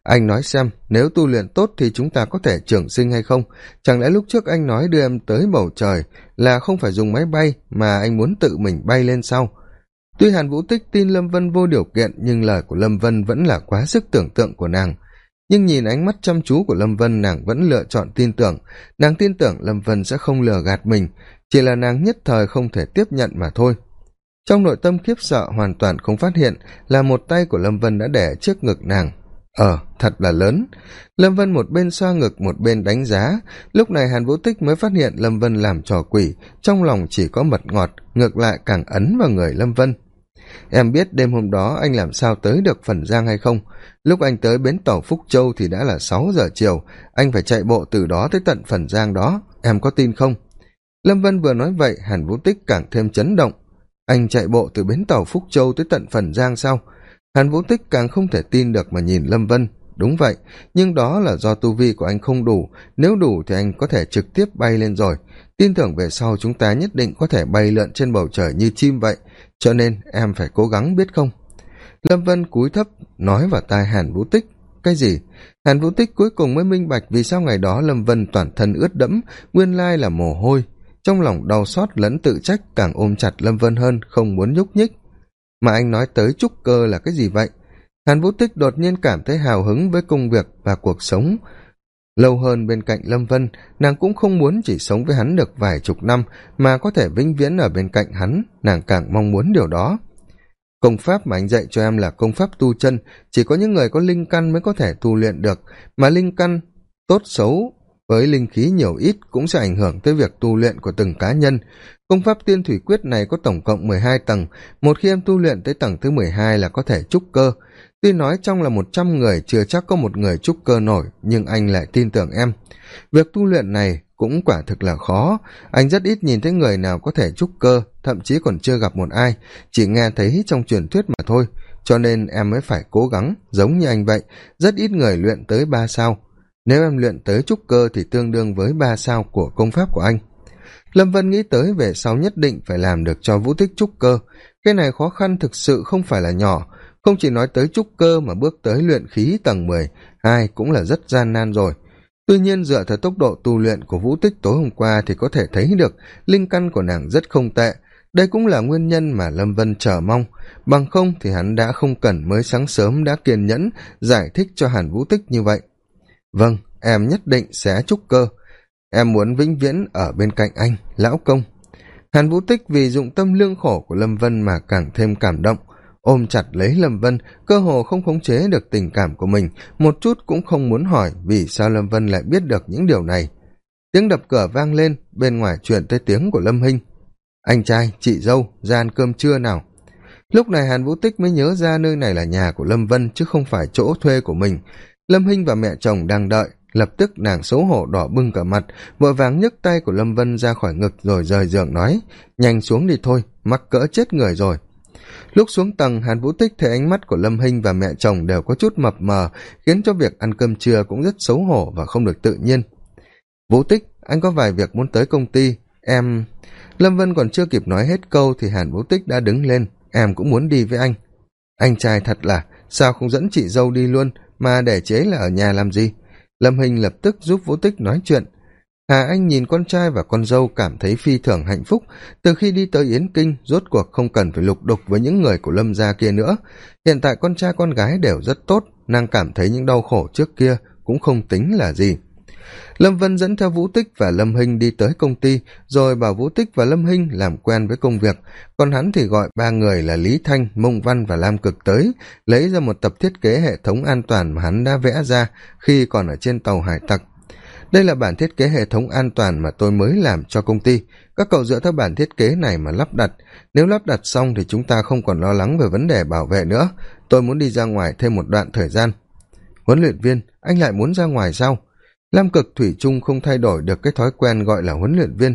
Speaker 1: anh nói xem, nếu tu luyện tốt thì chúng ta có thể trưởng sinh hay không? Chẳng lẽ lúc trước anh nói đưa em tới bầu trời là không phải dùng máy bay mà anh muốn tự mình bay lên sau tuy hàn vũ tích tin lâm vân vô điều kiện, nhưng lời của lâm vân vẫn là quá sức tưởng tượng của nàng. Nhưng nhìn ánh mắt chăm chú của lâm vân, nàng vẫn lựa chọn tin tưởng. Nàng tin tưởng lâm vân sẽ không lừa gạt mình, chỉ là nàng nhất thời không thể tiếp nhận mà thôi. Trong nội tâm khiếp sợ hoàn toàn không phát hiện là một tay của lâm vân đã để trước ngực nàng ờ thật là lớn. Lâm vân một bên xoa ngực, một bên đánh giá. Lúc này hàn vũ tích mới phát hiện lâm vân làm trò quỷ. Trong lòng chỉ có mật ngọt, ngược lại càng ấn vào người lâm vân. Em biết đêm hôm đó anh làm sao tới được phần giang hay không? Lúc anh tới bến tàu phúc châu thì đã là sáu giờ chiều. Anh phải chạy bộ từ đó tới tận phần giang đó. Em có tin không? Lâm vân vừa nói vậy, hàn vũ tích càng thêm chấn động. Anh chạy bộ từ bến tàu phúc châu tới tận phần giang sao? Hàn vũ tích càng không thể tin được mà nhìn lâm vân. Đúng vậy, nhưng đó là do tu vi của anh không đủ. Nếu đủ thì anh có thể trực tiếp bay lên rồi. Tin tưởng về sau chúng ta nhất định có thể bay lượn trên bầu trời như chim vậy. Cho nên em phải cố gắng biết không? Lâm vân cúi thấp, nói vào tai hàn vũ tích. Cái gì? Hàn vũ tích cuối cùng mới minh bạch vì sao ngày đó lâm vân toàn thân ướt đẫm, nguyên lai là mồ hôi. Trong lòng đau xót lẫn tự trách càng ôm chặt lâm vân hơn, không muốn nhúc nhích mà anh nói tới trúc cơ là cái gì vậy? Hàn vũ tích đột nhiên cảm thấy hào hứng với công việc và cuộc sống. Lâu hơn bên cạnh lâm vân, nàng cũng không muốn chỉ sống với hắn được vài chục năm, mà có thể vĩnh viễn ở bên cạnh hắn, nàng càng mong muốn điều đó. Công pháp mà anh dạy cho em là công pháp tu chân, chỉ có những người có linh căn mới có thể tu luyện được, mà linh căn tốt xấu với linh khí nhiều ít cũng sẽ ảnh hưởng tới việc tu luyện của từng cá nhân. Công pháp tiên thủy quyết này có tổng cộng mười hai tầng. Một khi em tu luyện tới tầng thứ mười hai là có thể trúc cơ. Tuy nói trong là một trăm người, chưa chắc có một người trúc cơ nổi, nhưng anh lại tin tưởng em. Việc tu luyện này cũng quả thực là khó. Anh rất ít nhìn thấy người nào có thể trúc cơ, thậm chí còn chưa gặp một ai. Chỉ nghe thấy trong truyền thuyết mà thôi. Cho nên em mới phải cố gắng, giống như anh vậy, rất ít người luyện tới ba sao nếu em luyện tới trúc cơ thì tương đương với ba sao của công pháp của anh. Lâm vân nghĩ tới về sau nhất định phải làm được cho vũ tích trúc cơ. Cái này khó khăn thực sự không phải là nhỏ. Không chỉ nói tới trúc cơ mà bước tới luyện khí tầng mười hai cũng là rất gian nan rồi. Tuy nhiên dựa theo tốc độ tu luyện của vũ tích tối hôm qua thì có thể thấy được linh căn của nàng rất không tệ. Đây cũng là nguyên nhân mà lâm vân chờ mong. Bằng không thì hắn đã không cần mới sáng sớm đã kiên nhẫn giải thích cho hàn vũ tích như vậy vâng em nhất định sẽ trúc cơ. Em muốn vĩnh viễn ở bên cạnh anh, lão công. Hàn vũ tích vì dụng tâm lương khổ của lâm vân mà càng thêm cảm động. Ôm chặt lấy lâm vân, cơ hồ không khống chế được tình cảm của mình. Một chút cũng không muốn hỏi vì sao lâm vân lại biết được những điều này. Tiếng đập cửa vang lên, bên ngoài truyền tới tiếng của lâm hinh. Anh trai, chị dâu ra ăn cơm trưa nào? Lúc này hàn vũ tích mới nhớ ra nơi này là nhà của lâm vân, chứ không phải chỗ thuê của mình lâm hinh và mẹ chồng đang đợi. Lập tức nàng xấu hổ đỏ bưng cả mặt, vội vàng nhấc tay của lâm vân ra khỏi ngực rồi rời giường nói, nhanh xuống đi thôi, mắc cỡ chết người rồi. Lúc xuống tầng, hàn vũ tích thấy ánh mắt của lâm hinh và mẹ chồng đều có chút mập mờ, khiến cho việc ăn cơm trưa cũng rất xấu hổ và không được tự nhiên. Vũ tích, anh có vài việc muốn tới công ty. Em lâm vân còn chưa kịp nói hết câu thì hàn vũ tích đã đứng lên. Em cũng muốn đi với anh. Anh trai thật là, sao không dẫn chị dâu đi luôn? Mà để chế là ở nhà làm gì? Lâm hình lập tức giúp vũ tích nói chuyện. Hà anh nhìn con trai và con dâu cảm thấy phi thường hạnh phúc. Từ khi đi tới yến kinh, rốt cuộc không cần phải lục đục với những người của lâm gia kia nữa. Hiện tại con trai con gái đều rất tốt. Nàng cảm thấy những đau khổ trước kia cũng không tính là gì lâm vân dẫn theo vũ tích và lâm hinh đi tới công ty, rồi bảo vũ tích và lâm hinh làm quen với công việc. Còn hắn thì gọi ba người là lý thanh, mông văn và lam cực tới, lấy ra một tập thiết kế hệ thống an toàn mà hắn đã vẽ ra khi còn ở trên tàu hải tặc. Đây là bản thiết kế hệ thống an toàn mà tôi mới làm cho công ty. Các cậu dựa theo bản thiết kế này mà lắp đặt. Nếu lắp đặt xong thì chúng ta không còn lo lắng về vấn đề bảo vệ nữa. Tôi muốn đi ra ngoài thêm một đoạn thời gian. Huấn luyện viên, anh lại muốn ra ngoài sao? Lam cực thủy chung không thay đổi được cái thói quen gọi là huấn luyện viên.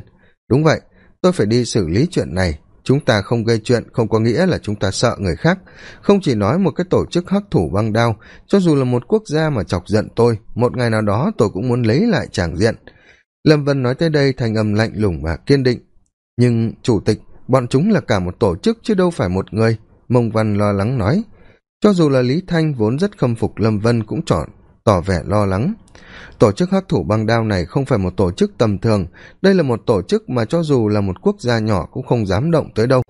Speaker 1: Đúng vậy, tôi phải đi xử lý chuyện này. Chúng ta không gây chuyện, không có nghĩa là chúng ta sợ người khác. Không chỉ nói một cái tổ chức hắc thủ băng đao, cho dù là một quốc gia mà chọc giận tôi, một ngày nào đó tôi cũng muốn lấy lại tràng diện. Lâm vân nói tới đây thành âm lạnh lùng và kiên định. Nhưng chủ tịch, bọn chúng là cả một tổ chức chứ đâu phải một người, mông văn lo lắng nói. Cho dù là lý thanh vốn rất khâm phục lâm vân cũng chọn tỏ vẻ lo lắng. Tổ chức hắc thủ băng đao này không phải một tổ chức tầm thường. Đây là một tổ chức mà cho dù là một quốc gia nhỏ cũng không dám động tới đâu.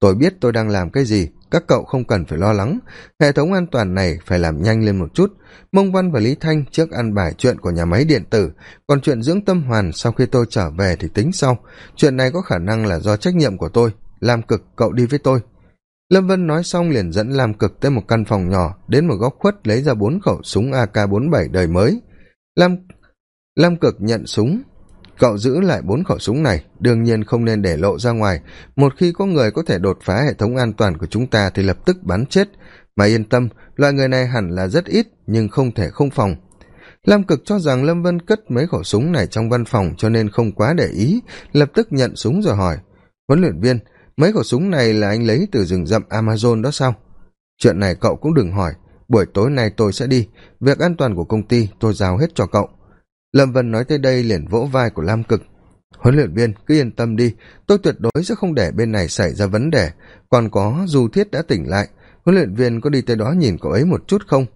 Speaker 1: Tôi biết tôi đang làm cái gì. Các cậu không cần phải lo lắng. Hệ thống an toàn này phải làm nhanh lên một chút. Mông văn và lý thanh trước ăn bài chuyện của nhà máy điện tử. Còn chuyện dưỡng tâm hoàn sau khi tôi trở về thì tính sau. Chuyện này có khả năng là do trách nhiệm của tôi. Làm cực, cậu đi với tôi lâm vân nói xong liền dẫn lam cực tới một căn phòng nhỏ, đến một góc khuất lấy ra bốn khẩu súng ak bốn bảy đời mới. Lam lam cực nhận súng. Cậu giữ lại bốn khẩu súng này, đương nhiên không nên để lộ ra ngoài. Một khi có người có thể đột phá hệ thống an toàn của chúng ta thì lập tức bắn chết. Mà yên tâm loại người này hẳn là rất ít, nhưng không thể không phòng. Lam cực cho rằng lâm vân cất mấy khẩu súng này trong văn phòng cho nên không quá để ý, lập tức nhận súng rồi hỏi, huấn luyện viên mấy khẩu súng này là anh lấy từ rừng rậm amazon đó sao? Chuyện này cậu cũng đừng hỏi. Buổi tối nay tôi sẽ đi. Việc an toàn của công ty tôi giao hết cho cậu. Lâm vân nói tới đây liền vỗ vai của lam cực. Huấn luyện viên, cứ yên tâm đi. Tôi tuyệt đối sẽ không để bên này xảy ra vấn đề. Còn có, du thiết đã tỉnh lại. Huấn luyện viên có đi tới đó nhìn cậu ấy một chút không?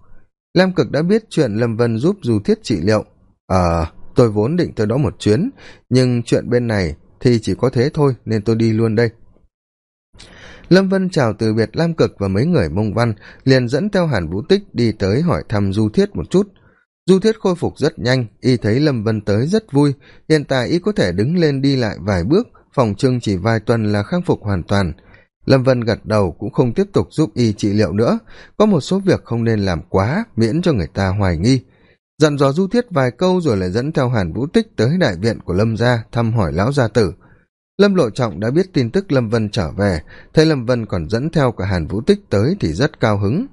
Speaker 1: Lam cực đã biết chuyện lâm vân giúp du thiết trị liệu. Ờ tôi vốn định tới đó một chuyến, nhưng chuyện bên này thì chỉ có thế thôi nên tôi đi luôn đây lâm vân chào từ biệt lam cực và mấy người mông văn, liền dẫn theo hàn vũ tích đi tới hỏi thăm du thiết một chút. Du thiết khôi phục rất nhanh, y thấy lâm vân tới rất vui. Hiện tại y có thể đứng lên đi lại vài bước, phòng trưng chỉ vài tuần là khắc phục hoàn toàn. Lâm vân gật đầu cũng không tiếp tục giúp y trị liệu nữa. Có một số việc không nên làm quá, miễn cho người ta hoài nghi. Dặn dò du thiết vài câu rồi lại dẫn theo hàn vũ tích tới đại viện của lâm gia thăm hỏi lão gia tử lâm lộ trọng đã biết tin tức lâm vân trở về, thấy lâm vân còn dẫn theo cả hàn vũ tích tới thì rất cao hứng.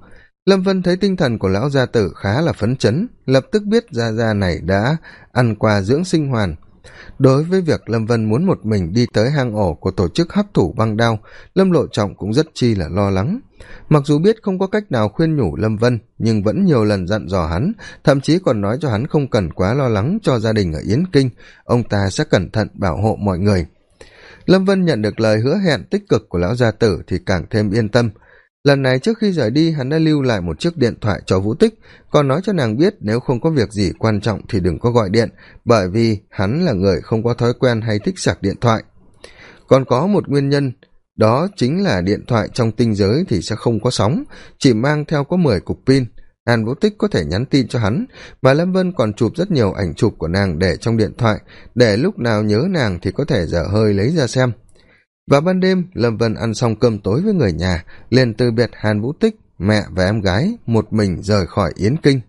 Speaker 1: Lâm vân thấy tinh thần của lão gia tử khá là phấn chấn, lập tức biết gia gia này đã ăn qua dưỡng sinh hoàn. Đối với việc lâm vân muốn một mình đi tới hang ổ của tổ chức hấp thủ băng đao, lâm lộ trọng cũng rất chi là lo lắng. Mặc dù biết không có cách nào khuyên nhủ lâm vân, nhưng vẫn nhiều lần dặn dò hắn, thậm chí còn nói cho hắn không cần quá lo lắng cho gia đình ở yến kinh. Ông ta sẽ cẩn thận bảo hộ mọi người lâm vân nhận được lời hứa hẹn tích cực của lão gia tử thì càng thêm yên tâm. Lần này trước khi rời đi, hắn đã lưu lại một chiếc điện thoại cho vũ tích, còn nói cho nàng biết nếu không có việc gì quan trọng thì đừng có gọi điện, bởi vì hắn là người không có thói quen hay thích sạc điện thoại. Còn có một nguyên nhân, đó chính là điện thoại trong tinh giới thì sẽ không có sóng, chỉ mang theo có mười cục pin hàn vũ tích có thể nhắn tin cho hắn, mà lâm vân còn chụp rất nhiều ảnh chụp của nàng để trong điện thoại, để lúc nào nhớ nàng thì có thể dở hơi lấy ra xem. Vào ban đêm, lâm vân ăn xong cơm tối với người nhà, liền từ biệt hàn vũ tích, mẹ và em gái, một mình rời khỏi yến kinh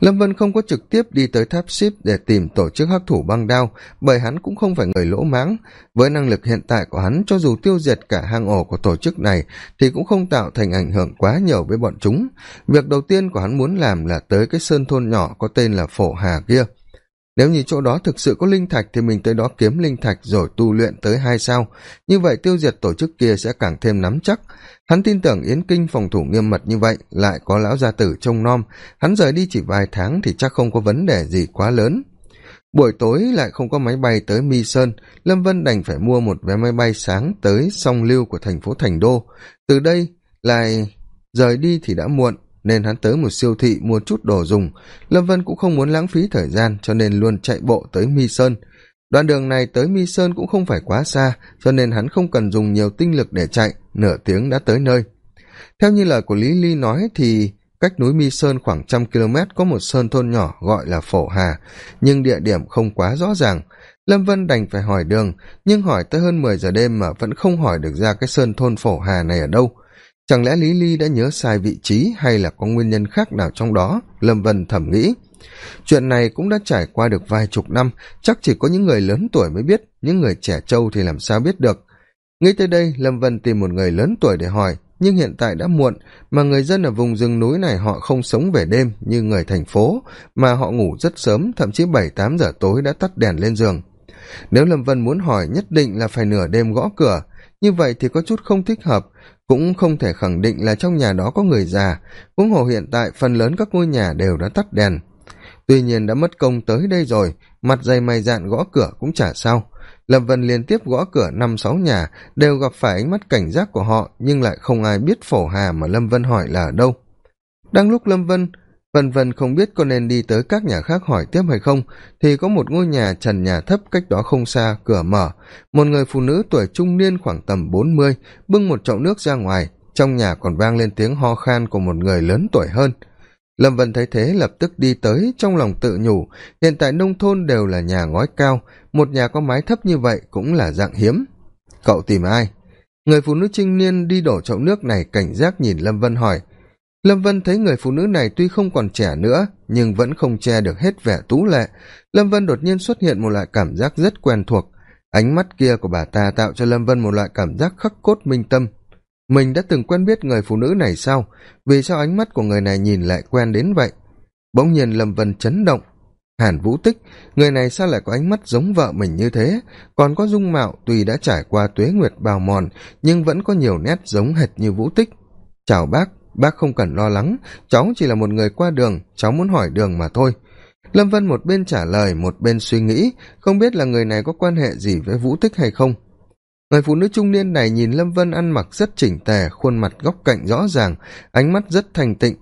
Speaker 1: lâm vân không có trực tiếp đi tới tháp ship để tìm tổ chức hắc thủ băng đao, bởi hắn cũng không phải người lỗ mãng. Với năng lực hiện tại của hắn, cho dù tiêu diệt cả hang ổ của tổ chức này, thì cũng không tạo thành ảnh hưởng quá nhiều với bọn chúng. Việc đầu tiên của hắn muốn làm là tới cái sơn thôn nhỏ có tên là phổ hà kia nếu như chỗ đó thực sự có linh thạch thì mình tới đó kiếm linh thạch rồi tu luyện tới hai sao. Như vậy tiêu diệt tổ chức kia sẽ càng thêm nắm chắc. Hắn tin tưởng yến kinh phòng thủ nghiêm mật như vậy, lại có lão gia tử trông nom. Hắn rời đi chỉ vài tháng thì chắc không có vấn đề gì quá lớn. Buổi tối lại không có máy bay tới mi sơn. Lâm vân đành phải mua một vé máy bay sáng tới song lưu của thành phố thành đô. Từ đây lại rời đi thì đã muộn nên hắn tới một siêu thị mua chút đồ dùng. Lâm vân cũng không muốn lãng phí thời gian, cho nên luôn chạy bộ tới mi sơn. Đoạn đường này tới mi sơn cũng không phải quá xa, cho nên hắn không cần dùng nhiều tinh lực để chạy, nửa tiếng đã tới nơi. Theo như lời của lý ly nói thì cách núi mi sơn khoảng trăm km có một sơn thôn nhỏ gọi là phổ hà, nhưng địa điểm không quá rõ ràng. Lâm vân đành phải hỏi đường, nhưng hỏi tới hơn mười giờ đêm mà vẫn không hỏi được ra cái sơn thôn phổ hà này ở đâu chẳng lẽ lý ly đã nhớ sai vị trí hay là có nguyên nhân khác nào trong đó? Lâm vân thẩm nghĩ. Chuyện này cũng đã trải qua được vài chục năm, chắc chỉ có những người lớn tuổi mới biết, những người trẻ trâu thì làm sao biết được. Nghĩ tới đây, lâm vân tìm một người lớn tuổi để hỏi, nhưng hiện tại đã muộn, mà người dân ở vùng rừng núi này họ không sống về đêm như người thành phố, mà họ ngủ rất sớm, thậm chí bảy, tám giờ tối đã tắt đèn lên giường. Nếu lâm vân muốn hỏi, nhất định là phải nửa đêm gõ cửa. Như vậy thì có chút không thích hợp cũng không thể khẳng định là trong nhà đó có người già. Huống hồ hiện tại phần lớn các ngôi nhà đều đã tắt đèn. Tuy nhiên đã mất công tới đây rồi, mặt dày mày dạn gõ cửa cũng chả sao. Lâm vân liên tiếp gõ cửa năm sáu nhà, đều gặp phải ánh mắt cảnh giác của họ, nhưng lại không ai biết phổ hà mà lâm vân hỏi là ở đâu. Đang lúc lâm vân vân vân không biết có nên đi tới các nhà khác hỏi tiếp hay không, thì có một ngôi nhà trần nhà thấp cách đó không xa, cửa mở. Một người phụ nữ tuổi trung niên khoảng tầm bốn mươi, bưng một chậu nước ra ngoài. Trong nhà còn vang lên tiếng ho khan của một người lớn tuổi hơn. Lâm vân thấy thế lập tức đi tới, trong lòng tự nhủ, hiện tại nông thôn đều là nhà ngói cao, một nhà có mái thấp như vậy cũng là dạng hiếm. Cậu tìm ai? Người phụ nữ trinh niên đi đổ chậu nước này cảnh giác nhìn lâm vân hỏi lâm vân thấy người phụ nữ này tuy không còn trẻ nữa, nhưng vẫn không che được hết vẻ tú lệ. Lâm vân đột nhiên xuất hiện một loại cảm giác rất quen thuộc. Ánh mắt kia của bà ta tạo cho lâm vân một loại cảm giác khắc cốt minh tâm. Mình đã từng quen biết người phụ nữ này sao? Vì sao ánh mắt của người này nhìn lại quen đến vậy? Bỗng nhiên lâm vân chấn động. Hàn vũ tích, người này sao lại có ánh mắt giống vợ mình như thế? Còn có dung mạo tuy đã trải qua tuế nguyệt bào mòn, nhưng vẫn có nhiều nét giống hệt như vũ tích. Chào bác bác không cần lo lắng, cháu chỉ là một người qua đường, cháu muốn hỏi đường mà thôi. Lâm vân một bên trả lời, một bên suy nghĩ, không biết là người này có quan hệ gì với vũ tích hay không. Người phụ nữ trung niên này nhìn lâm vân ăn mặc rất chỉnh tề, khuôn mặt góc cạnh rõ ràng, ánh mắt rất thành tịnh.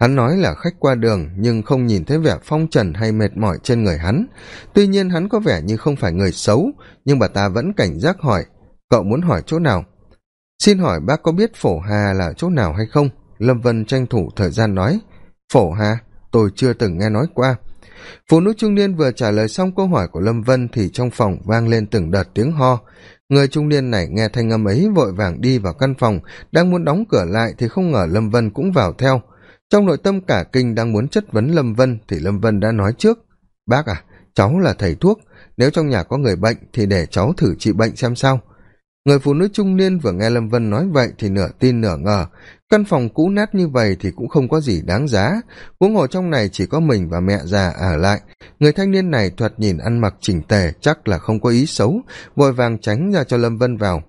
Speaker 1: Hắn nói là khách qua đường, nhưng không nhìn thấy vẻ phong trần hay mệt mỏi trên người hắn. Tuy nhiên hắn có vẻ như không phải người xấu, nhưng bà ta vẫn cảnh giác hỏi, cậu muốn hỏi chỗ nào? Xin hỏi bác có biết phổ hà là chỗ nào hay không? Lâm vân tranh thủ thời gian nói, phổ hà, tôi chưa từng nghe nói qua. Phụ nữ trung niên vừa trả lời xong câu hỏi của lâm vân thì trong phòng vang lên từng đợt tiếng ho. Người trung niên này nghe thanh âm ấy vội vàng đi vào căn phòng, đang muốn đóng cửa lại thì không ngờ lâm vân cũng vào theo. Trong nội tâm cả kinh đang muốn chất vấn lâm vân thì lâm vân đã nói trước, bác à cháu là thầy thuốc, nếu trong nhà có người bệnh thì để cháu thử trị bệnh xem sao. Người phụ nữ trung niên vừa nghe lâm vân nói vậy thì nửa tin nửa ngờ căn phòng cũ nát như vậy thì cũng không có gì đáng giá. Huống hồ trong này chỉ có mình và mẹ già ở lại. Người thanh niên này thoạt nhìn ăn mặc chỉnh tề, chắc là không có ý xấu, vội vàng tránh ra cho lâm vân vào.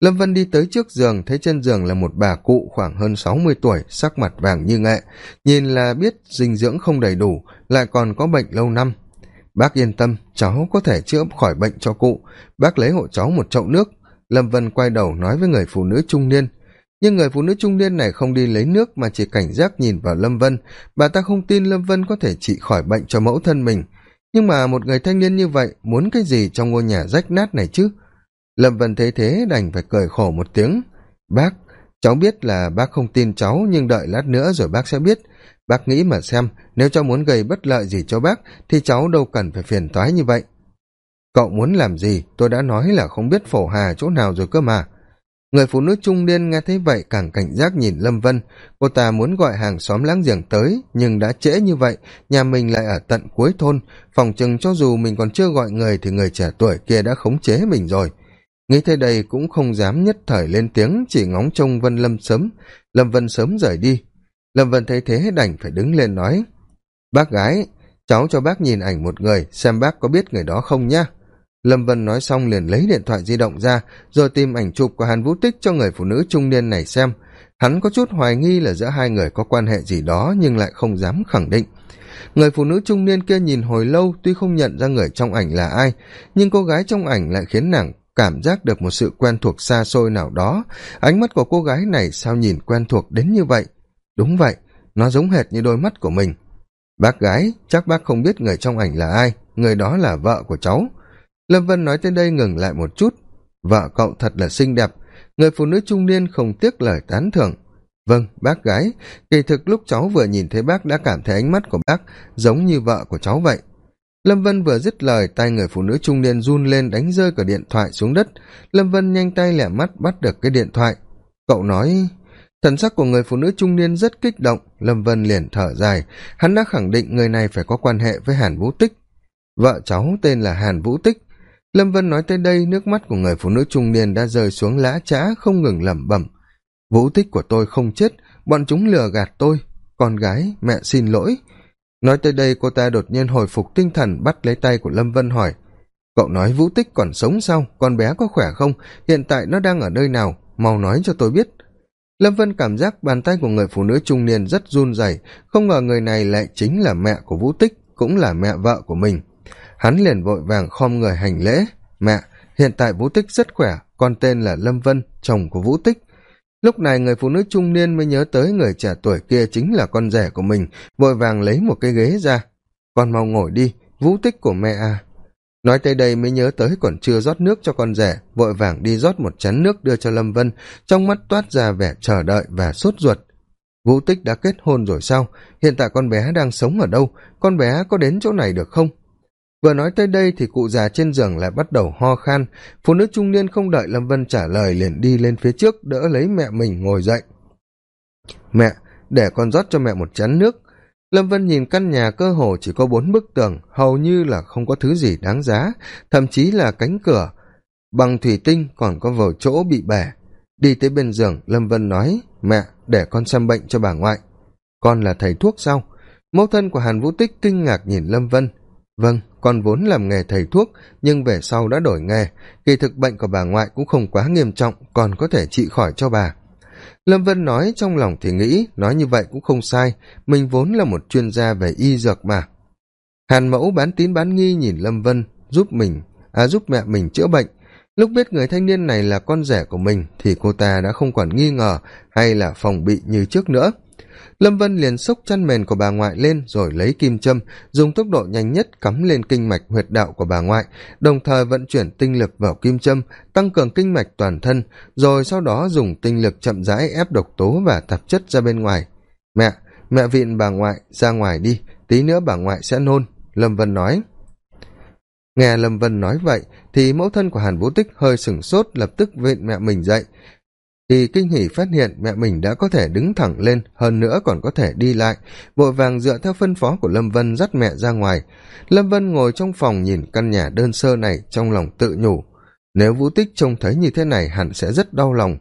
Speaker 1: Lâm vân đi tới trước giường, thấy trên giường là một bà cụ khoảng hơn sáu mươi tuổi, sắc mặt vàng như nghệ nhìn là biết dinh dưỡng không đầy đủ, lại còn có bệnh lâu năm. Bác yên tâm, cháu có thể chữa khỏi bệnh cho cụ. Bác lấy hộ cháu một chậu nước. Lâm vân quay đầu nói với người phụ nữ trung niên nhưng người phụ nữ trung niên này không đi lấy nước mà chỉ cảnh giác nhìn vào lâm vân. Bà ta không tin lâm vân có thể trị khỏi bệnh cho mẫu thân mình. Nhưng mà một người thanh niên như vậy muốn cái gì trong ngôi nhà rách nát này chứ? Lâm vân thấy thế đành phải cười khổ một tiếng. Bác, cháu biết là bác không tin cháu, nhưng đợi lát nữa rồi bác sẽ biết. Bác nghĩ mà xem, nếu cháu muốn gây bất lợi gì cho bác, thì cháu đâu cần phải phiền toái như vậy. Cậu muốn làm gì? Tôi đã nói là không biết phổ hà chỗ nào rồi cơ mà người phụ nữ trung niên nghe thấy vậy càng cảnh giác nhìn lâm vân. Cô ta muốn gọi hàng xóm láng giềng tới, nhưng đã trễ như vậy, nhà mình lại ở tận cuối thôn. Phòng chừng cho dù mình còn chưa gọi người thì người trẻ tuổi kia đã khống chế mình rồi. Nghĩ thế đây cũng không dám nhất thời lên tiếng, chỉ ngóng trông vân lâm sớm. Lâm vân sớm rời đi. Lâm vân thấy thế đành phải đứng lên nói, bác gái, cháu cho bác nhìn ảnh một người, xem bác có biết người đó không nhá lâm vân nói xong liền lấy điện thoại di động ra, rồi tìm ảnh chụp của hàn vũ tích cho người phụ nữ trung niên này xem. Hắn có chút hoài nghi là giữa hai người có quan hệ gì đó nhưng lại không dám khẳng định. Người phụ nữ trung niên kia nhìn hồi lâu, tuy không nhận ra người trong ảnh là ai, nhưng cô gái trong ảnh lại khiến nàng cảm giác được một sự quen thuộc xa xôi nào đó. Ánh mắt của cô gái này sao nhìn quen thuộc đến như vậy? Đúng vậy, nó giống hệt như đôi mắt của mình. Bác gái, chắc bác không biết người trong ảnh là ai, người đó là vợ của cháu lâm vân nói tới đây ngừng lại một chút. Vợ cậu thật là xinh đẹp. Người phụ nữ trung niên không tiếc lời tán thưởng. Vâng bác gái. Kỳ thực lúc cháu vừa nhìn thấy bác đã cảm thấy ánh mắt của bác giống như vợ của cháu vậy. Lâm vân vừa dứt lời, tay người phụ nữ trung niên run lên đánh rơi cả điện thoại xuống đất. Lâm vân nhanh tay lẻ mắt bắt được cái điện thoại. Cậu nói, thần sắc của người phụ nữ trung niên rất kích động. Lâm vân liền thở dài. Hắn đã khẳng định người này phải có quan hệ với hàn vũ tích. Vợ cháu tên là hàn vũ tích lâm vân nói tới đây, nước mắt của người phụ nữ trung niên đã rơi xuống lã trã không ngừng lẩm bẩm. Vũ tích của tôi không chết, bọn chúng lừa gạt tôi, con gái, mẹ xin lỗi. Nói tới đây, cô ta đột nhiên hồi phục tinh thần, bắt lấy tay của lâm vân hỏi, cậu nói vũ tích còn sống sao? Con bé có khỏe không? Hiện tại nó đang ở nơi nào? Mau nói cho tôi biết. Lâm vân cảm giác bàn tay của người phụ nữ trung niên rất run rẩy, không ngờ người này lại chính là mẹ của vũ tích, cũng là mẹ vợ của mình hắn liền vội vàng khom người hành lễ. Mẹ, hiện tại vũ tích rất khỏe, con tên là lâm vân, chồng của vũ tích. Lúc này người phụ nữ trung niên mới nhớ tới người trẻ tuổi kia chính là con rể của mình, vội vàng lấy một cái ghế ra. Con mau ngồi đi, vũ tích của mẹ à. Nói tới đây mới nhớ tới còn chưa rót nước cho con rể, vội vàng đi rót một chén nước đưa cho lâm vân, trong mắt toát ra vẻ chờ đợi và sốt ruột. Vũ tích đã kết hôn rồi sao? Hiện tại con bé đang sống ở đâu? Con bé có đến chỗ này được không? Vừa nói tới đây thì cụ già trên giường lại bắt đầu ho khan. Phụ nữ trung niên không đợi lâm vân trả lời liền đi lên phía trước, đỡ lấy mẹ mình ngồi dậy. Mẹ, để con rót cho mẹ một chén nước. Lâm vân nhìn căn nhà cơ hồ chỉ có bốn bức tường, hầu như là không có thứ gì đáng giá, thậm chí là cánh cửa, bằng thủy tinh còn có vở chỗ bị bẻ. Đi tới bên giường, lâm vân nói, mẹ, để con xem bệnh cho bà ngoại. Con là thầy thuốc sao? Mẫu thân của hàn vũ tích kinh ngạc nhìn lâm vân vâng con vốn làm nghề thầy thuốc, nhưng về sau đã đổi nghề. Kỳ thực bệnh của bà ngoại cũng không quá nghiêm trọng, còn có thể trị khỏi cho bà. Lâm vân nói trong lòng thì nghĩ, nói như vậy cũng không sai. Mình vốn là một chuyên gia về y dược mà. Hàn mẫu bán tín bán nghi nhìn lâm vân, giúp mình à giúp mẹ mình chữa bệnh. Lúc biết người thanh niên này là con rể của mình, thì cô ta đã không còn nghi ngờ hay là phòng bị như trước nữa lâm vân liền xốc chăn mền của bà ngoại lên rồi lấy kim châm, dùng tốc độ nhanh nhất cắm lên kinh mạch huyệt đạo của bà ngoại, đồng thời vận chuyển tinh lực vào kim châm, tăng cường kinh mạch toàn thân, rồi sau đó dùng tinh lực chậm rãi ép độc tố và tạp chất ra bên ngoài. Mẹ mẹ vịn bà ngoại ra ngoài đi, tí nữa bà ngoại sẽ nôn, lâm vân nói. Nghe lâm vân nói vậy thì mẫu thân của hàn vũ tích hơi sửng sốt, lập tức vịn mẹ mình dậy thì kinh hỉ phát hiện mẹ mình đã có thể đứng thẳng lên, hơn nữa còn có thể đi lại. Vội vàng dựa theo phân phó của lâm vân dắt mẹ ra ngoài. Lâm vân ngồi trong phòng nhìn căn nhà đơn sơ này trong lòng tự nhủ. Nếu vũ tích trông thấy như thế này hẳn sẽ rất đau lòng.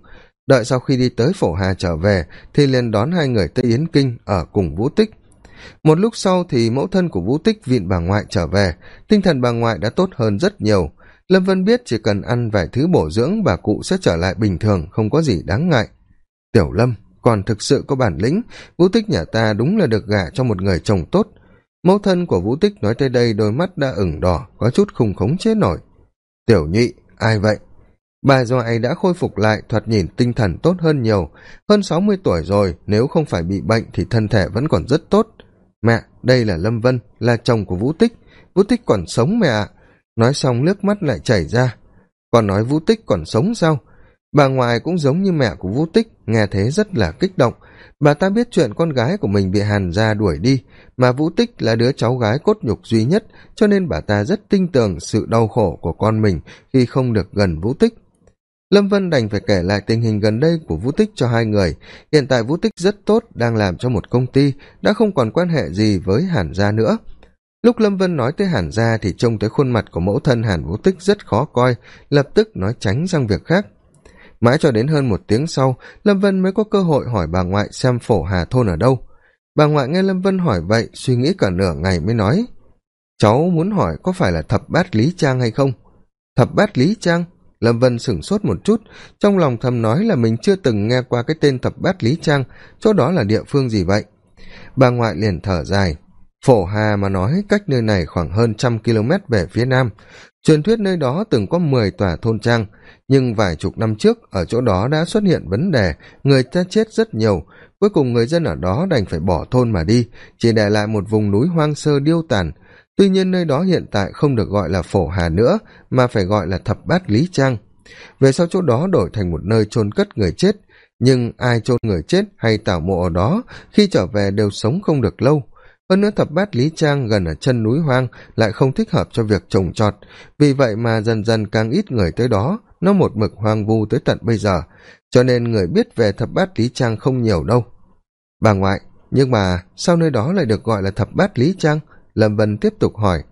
Speaker 1: Đợi sau khi đi tới phổ hà trở về, thì liền đón hai người tới yến kinh ở cùng vũ tích. Một lúc sau thì mẫu thân của vũ tích vịn bà ngoại trở về. Tinh thần bà ngoại đã tốt hơn rất nhiều lâm vân biết chỉ cần ăn vài thứ bổ dưỡng, bà cụ sẽ trở lại bình thường, không có gì đáng ngại. Tiểu lâm, còn thực sự có bản lĩnh, vũ tích nhà ta đúng là được gả cho một người chồng tốt. Mẫu thân của vũ tích nói tới đây, đôi mắt đã ửng đỏ, có chút khung khống chế nổi. Tiểu nhị, ai vậy? Bà doại đã khôi phục lại, thoạt nhìn tinh thần tốt hơn nhiều. Hơn sáu mươi tuổi rồi, nếu không phải bị bệnh thì thân thể vẫn còn rất tốt. Mẹ, đây là lâm vân, là chồng của vũ tích. Vũ tích còn sống mẹ ạ nói xong nước mắt lại chảy ra. Còn nói vũ tích còn sống sao? Bà ngoại cũng giống như mẹ của vũ tích, nghe thế rất là kích động. Bà ta biết chuyện con gái của mình bị hàn gia đuổi đi, mà vũ tích là đứa cháu gái cốt nhục duy nhất, cho nên bà ta rất tin tưởng sự đau khổ của con mình khi không được gần vũ tích. Lâm vân đành phải kể lại tình hình gần đây của vũ tích cho hai người. Hiện tại vũ tích rất tốt, đang làm cho một công ty, đã không còn quan hệ gì với hàn gia nữa lúc lâm vân nói tới hàn gia thì trông tới khuôn mặt của mẫu thân hàn vũ tích rất khó coi, lập tức nói tránh sang việc khác. Mãi cho đến hơn một tiếng sau, lâm vân mới có cơ hội hỏi bà ngoại xem phổ hà thôn ở đâu. Bà ngoại nghe lâm vân hỏi vậy, suy nghĩ cả nửa ngày mới nói, cháu muốn hỏi có phải là thập bát lý trang hay không? Thập bát lý trang? Lâm vân sửng sốt một chút, trong lòng thầm nói là mình chưa từng nghe qua cái tên thập bát lý trang, chỗ đó là địa phương gì vậy? Bà ngoại liền thở dài phổ hà mà nói cách nơi này khoảng hơn trăm km về phía nam. Truyền thuyết nơi đó từng có mười tòa thôn trang, nhưng vài chục năm trước, ở chỗ đó đã xuất hiện vấn đề, người ta chết rất nhiều. Cuối cùng người dân ở đó đành phải bỏ thôn mà đi, chỉ để lại một vùng núi hoang sơ điêu tàn. Tuy nhiên nơi đó hiện tại không được gọi là phổ hà nữa, mà phải gọi là thập bát lý trang. Về sau chỗ đó đổi thành một nơi chôn cất người chết, nhưng ai chôn người chết hay tảo mộ ở đó, khi trở về đều sống không được lâu hơn nữa thập bát lý trang gần ở chân núi hoang lại không thích hợp cho việc trồng trọt. Vì vậy mà dần dần càng ít người tới đó. Nó một mực hoang vu tới tận bây giờ. Cho nên người biết về thập bát lý trang không nhiều đâu. Bà ngoại, nhưng mà sao nơi đó lại được gọi là thập bát lý trang? Lâm vân tiếp tục hỏi.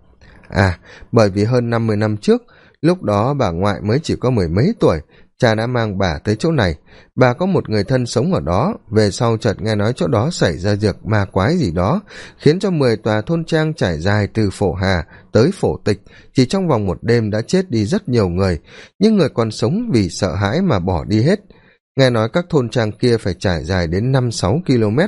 Speaker 1: À bởi vì hơn năm mươi năm trước, lúc đó bà ngoại mới chỉ có mười mấy tuổi cha đã mang bà tới chỗ này. Bà có một người thân sống ở đó. Về sau chợt nghe nói chỗ đó xảy ra việc ma quái gì đó, khiến cho mười tòa thôn trang trải dài từ phổ hà tới phổ tịch. Chỉ trong vòng một đêm đã chết đi rất nhiều người. Nhưng người còn sống vì sợ hãi mà bỏ đi hết. Nghe nói các thôn trang kia phải trải dài đến năm sáu km.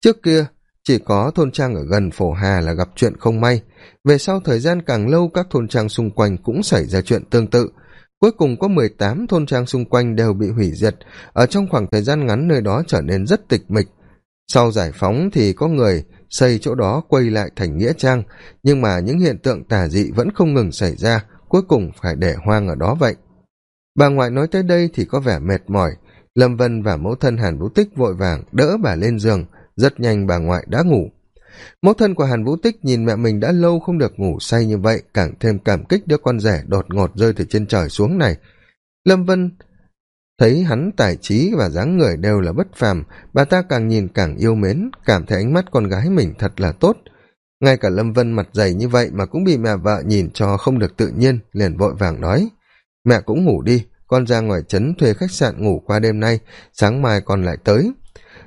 Speaker 1: Trước kia, chỉ có thôn trang ở gần phổ hà là gặp chuyện không may. Về sau thời gian càng lâu, các thôn trang xung quanh cũng xảy ra chuyện tương tự cuối cùng có mười tám thôn trang xung quanh đều bị hủy diệt. Ở trong khoảng thời gian ngắn nơi đó trở nên rất tịch mịch. Sau giải phóng thì có người xây chỗ đó quay lại thành nghĩa trang. Nhưng mà những hiện tượng tà dị vẫn không ngừng xảy ra, cuối cùng phải để hoang ở đó vậy. Bà ngoại nói tới đây thì có vẻ mệt mỏi. Lâm vân và mẫu thân hàn vũ tích vội vàng đỡ bà lên giường. Rất nhanh bà ngoại đã ngủ mẫu thân của hàn vũ tích nhìn mẹ mình đã lâu không được ngủ say như vậy, càng thêm cảm kích đứa con rẻ đột ngột rơi từ trên trời xuống này. Lâm vân thấy hắn tài trí và dáng người đều là bất phàm, bà ta càng nhìn càng yêu mến, cảm thấy ánh mắt con gái mình thật là tốt. Ngay cả lâm vân mặt dày như vậy mà cũng bị mẹ vợ nhìn cho không được tự nhiên, liền vội vàng nói, mẹ cũng ngủ đi, con ra ngoài trấn thuê khách sạn ngủ qua đêm nay, sáng mai con lại tới.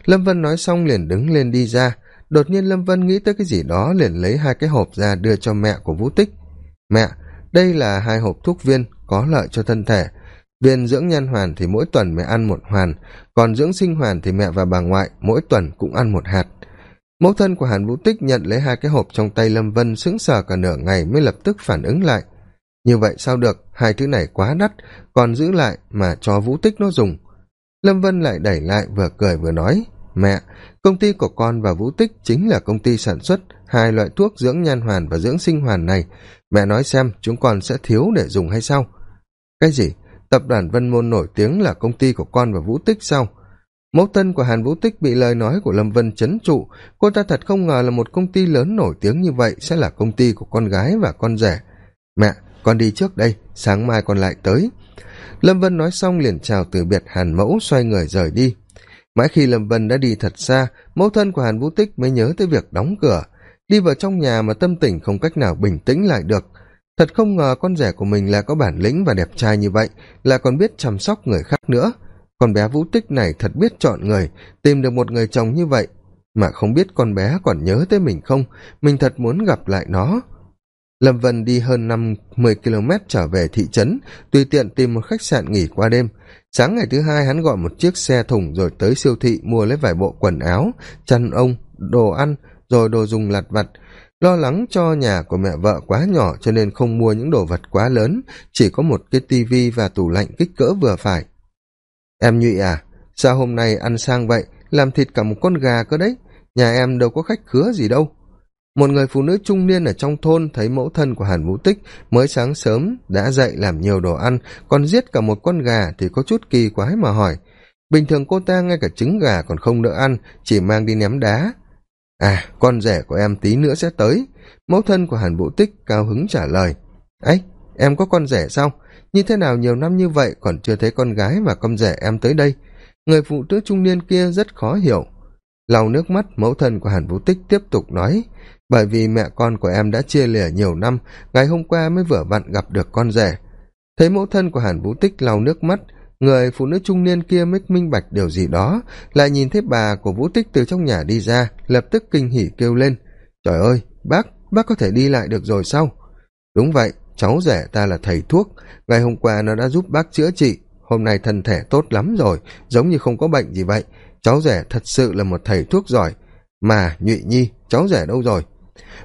Speaker 1: Lâm vân nói xong liền đứng lên đi ra đột nhiên lâm vân nghĩ tới cái gì đó, liền lấy hai cái hộp ra đưa cho mẹ của vũ tích. Mẹ, đây là hai hộp thuốc viên, có lợi cho thân thể. Viên dưỡng nhan hoàn thì mỗi tuần mẹ ăn một hoàn, còn dưỡng sinh hoàn thì mẹ và bà ngoại mỗi tuần cũng ăn một hạt. Mẫu thân của hàn vũ tích nhận lấy hai cái hộp trong tay lâm vân sững sờ cả nửa ngày mới lập tức phản ứng lại. Như vậy sao được? Hai thứ này quá đắt, còn giữ lại mà cho vũ tích nó dùng. Lâm vân lại đẩy lại vừa cười vừa nói, mẹ công ty của con và vũ tích chính là công ty sản xuất hai loại thuốc dưỡng nhan hoàn và dưỡng sinh hoàn này. Mẹ nói xem chúng con sẽ thiếu để dùng hay sao? Cái gì? Tập đoàn vân môn nổi tiếng là công ty của con và vũ tích sao? Mẫu tân của hàn vũ tích bị lời nói của lâm vân c h ấ n trụ. Cô ta thật không ngờ là một công ty lớn nổi tiếng như vậy sẽ là công ty của con gái và con rể. Mẹ, con đi trước đây, sáng mai con lại tới. Lâm vân nói xong liền chào từ biệt hàn mẫu xoay người rời đi mãi khi lâm vân đã đi thật xa, mẫu thân của hàn vũ tích mới nhớ tới việc đóng cửa. Đi vào trong nhà mà tâm tình không cách nào bình tĩnh lại được. Thật không ngờ con rể của mình là có bản lĩnh và đẹp trai như vậy là còn biết chăm sóc người khác nữa. Con bé vũ tích này thật biết chọn người, tìm được một người chồng như vậy. Mà không biết con bé còn nhớ tới mình không, mình thật muốn gặp lại nó. Lâm vân đi hơn năm mười km trở về thị trấn, tùy tiện tìm một khách sạn nghỉ qua đêm sáng ngày thứ hai, hắn gọi một chiếc xe thùng rồi tới siêu thị mua lấy vài bộ quần áo, chăn ông, đồ ăn, rồi đồ dùng lặt vặt. Lo lắng cho nhà của mẹ vợ quá nhỏ cho nên không mua những đồ vật quá lớn, chỉ có một cái tivi và tủ lạnh kích cỡ vừa phải. Em nhụy à sao hôm nay ăn sang vậy? Làm thịt cả một con gà cơ đấy. Nhà em đâu có khách khứa gì đâu một người phụ nữ trung niên ở trong thôn thấy mẫu thân của hàn vũ tích mới sáng sớm đã dậy làm nhiều đồ ăn, còn giết cả một con gà thì có chút kỳ quái mà hỏi, bình thường cô ta ngay cả trứng gà còn không đỡ ăn, chỉ mang đi ném đá. À con rể của em tí nữa sẽ tới. Mẫu thân của hàn vũ tích cao hứng trả lời ấy em có con rể sao? Như thế nào nhiều năm như vậy còn chưa thấy con gái và con rể em tới đây? Người phụ nữ trung niên kia rất khó hiểu lau nước mắt, mẫu thân của hàn vũ tích tiếp tục nói, bởi vì mẹ con của em đã chia lìa nhiều năm, ngày hôm qua mới vừa vặn gặp được con rể. Thấy mẫu thân của hàn vũ tích lau nước mắt, người phụ nữ trung niên kia mới minh bạch điều gì đó, lại nhìn thấy bà của vũ tích từ trong nhà đi ra, lập tức kinh hỉ kêu lên, trời ơi, bác bác có thể đi lại được rồi sao? Đúng vậy, cháu rể ta là thầy thuốc, ngày hôm qua nó đã giúp bác chữa trị, hôm nay thân thể tốt lắm rồi, giống như không có bệnh gì vậy cháu rể thật sự là một thầy thuốc giỏi. Mà nhụy nhi, cháu rể đâu rồi?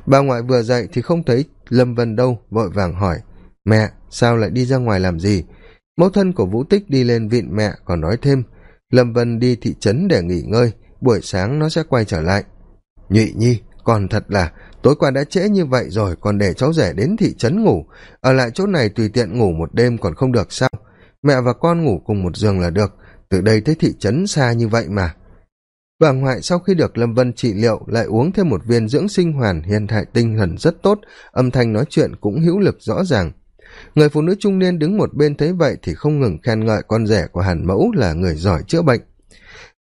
Speaker 1: Bà ngoại vừa dậy thì không thấy lâm vân đâu, vội vàng hỏi. Mẹ, sao lại đi ra ngoài làm gì? Mẫu thân của vũ tích đi lên vịn mẹ, còn nói thêm. Lâm vân đi thị trấn để nghỉ ngơi, buổi sáng nó sẽ quay trở lại. Nhụy nhi, còn thật là, tối qua đã trễ như vậy rồi, còn để cháu rể đến thị trấn ngủ. Ở lại chỗ này tùy tiện ngủ một đêm còn không được sao? Mẹ và con ngủ cùng một giường là được từ đây tới thị trấn xa như vậy mà. Bà ngoại sau khi được lâm vân trị liệu lại uống thêm một viên dưỡng sinh hoàn hiện tại tinh thần rất tốt, âm thanh nói chuyện cũng hữu lực rõ ràng. Người phụ nữ trung niên đứng một bên thấy vậy thì không ngừng khen ngợi con rể của hàn mẫu là người giỏi chữa bệnh.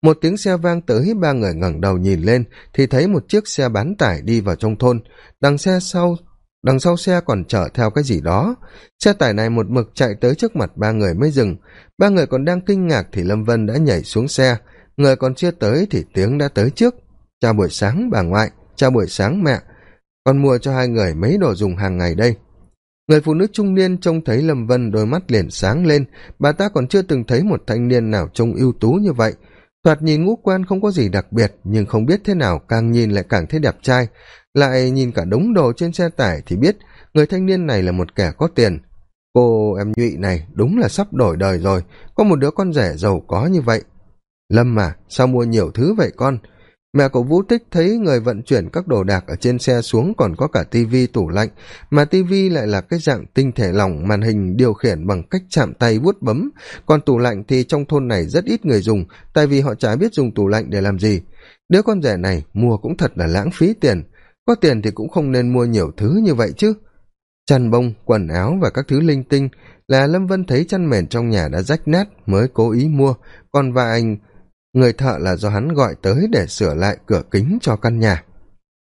Speaker 1: Một tiếng xe vang tới, ba người ngẩng đầu nhìn lên thì thấy một chiếc xe bán tải đi vào trong thôn. Đằng xe sau đằng sau xe còn chở theo cái gì đó. Xe tải này một mực chạy tới trước mặt ba người mới dừng. Ba người còn đang kinh ngạc thì lâm vân đã nhảy xuống xe. Người còn chưa tới thì tiếng đã tới trước. Chào buổi sáng, bà ngoại. Chào buổi sáng, mẹ. Con mua cho hai người mấy đồ dùng hàng ngày đây. Người phụ nữ trung niên trông thấy lâm vân đôi mắt liền sáng lên. Bà ta còn chưa từng thấy một thanh niên nào trông ưu tú như vậy. Thoạt nhìn ngũ quan không có gì đặc biệt, nhưng không biết thế nào càng nhìn lại càng thấy đẹp trai lại nhìn cả đống đồ trên xe tải thì biết người thanh niên này là một kẻ có tiền. Cô em nhụy này đúng là sắp đổi đời rồi, có một đứa con rể giàu có như vậy. Lâm mà sao mua nhiều thứ vậy con? Mẹ của vũ tích thấy người vận chuyển các đồ đạc ở trên xe xuống còn có cả tivi tủ lạnh, mà tivi lại là cái dạng tinh thể lỏng màn hình điều khiển bằng cách chạm tay vuốt bấm. Còn tủ lạnh thì trong thôn này rất ít người dùng, tại vì họ chả biết dùng tủ lạnh để làm gì. Đứa con rẻ này mua cũng thật là lãng phí tiền có tiền thì cũng không nên mua nhiều thứ như vậy chứ. Chăn bông, quần áo và các thứ linh tinh là lâm vân thấy chăn mền trong nhà đã rách nát mới cố ý mua. Còn và anh người thợ là do hắn gọi tới để sửa lại cửa kính cho căn nhà.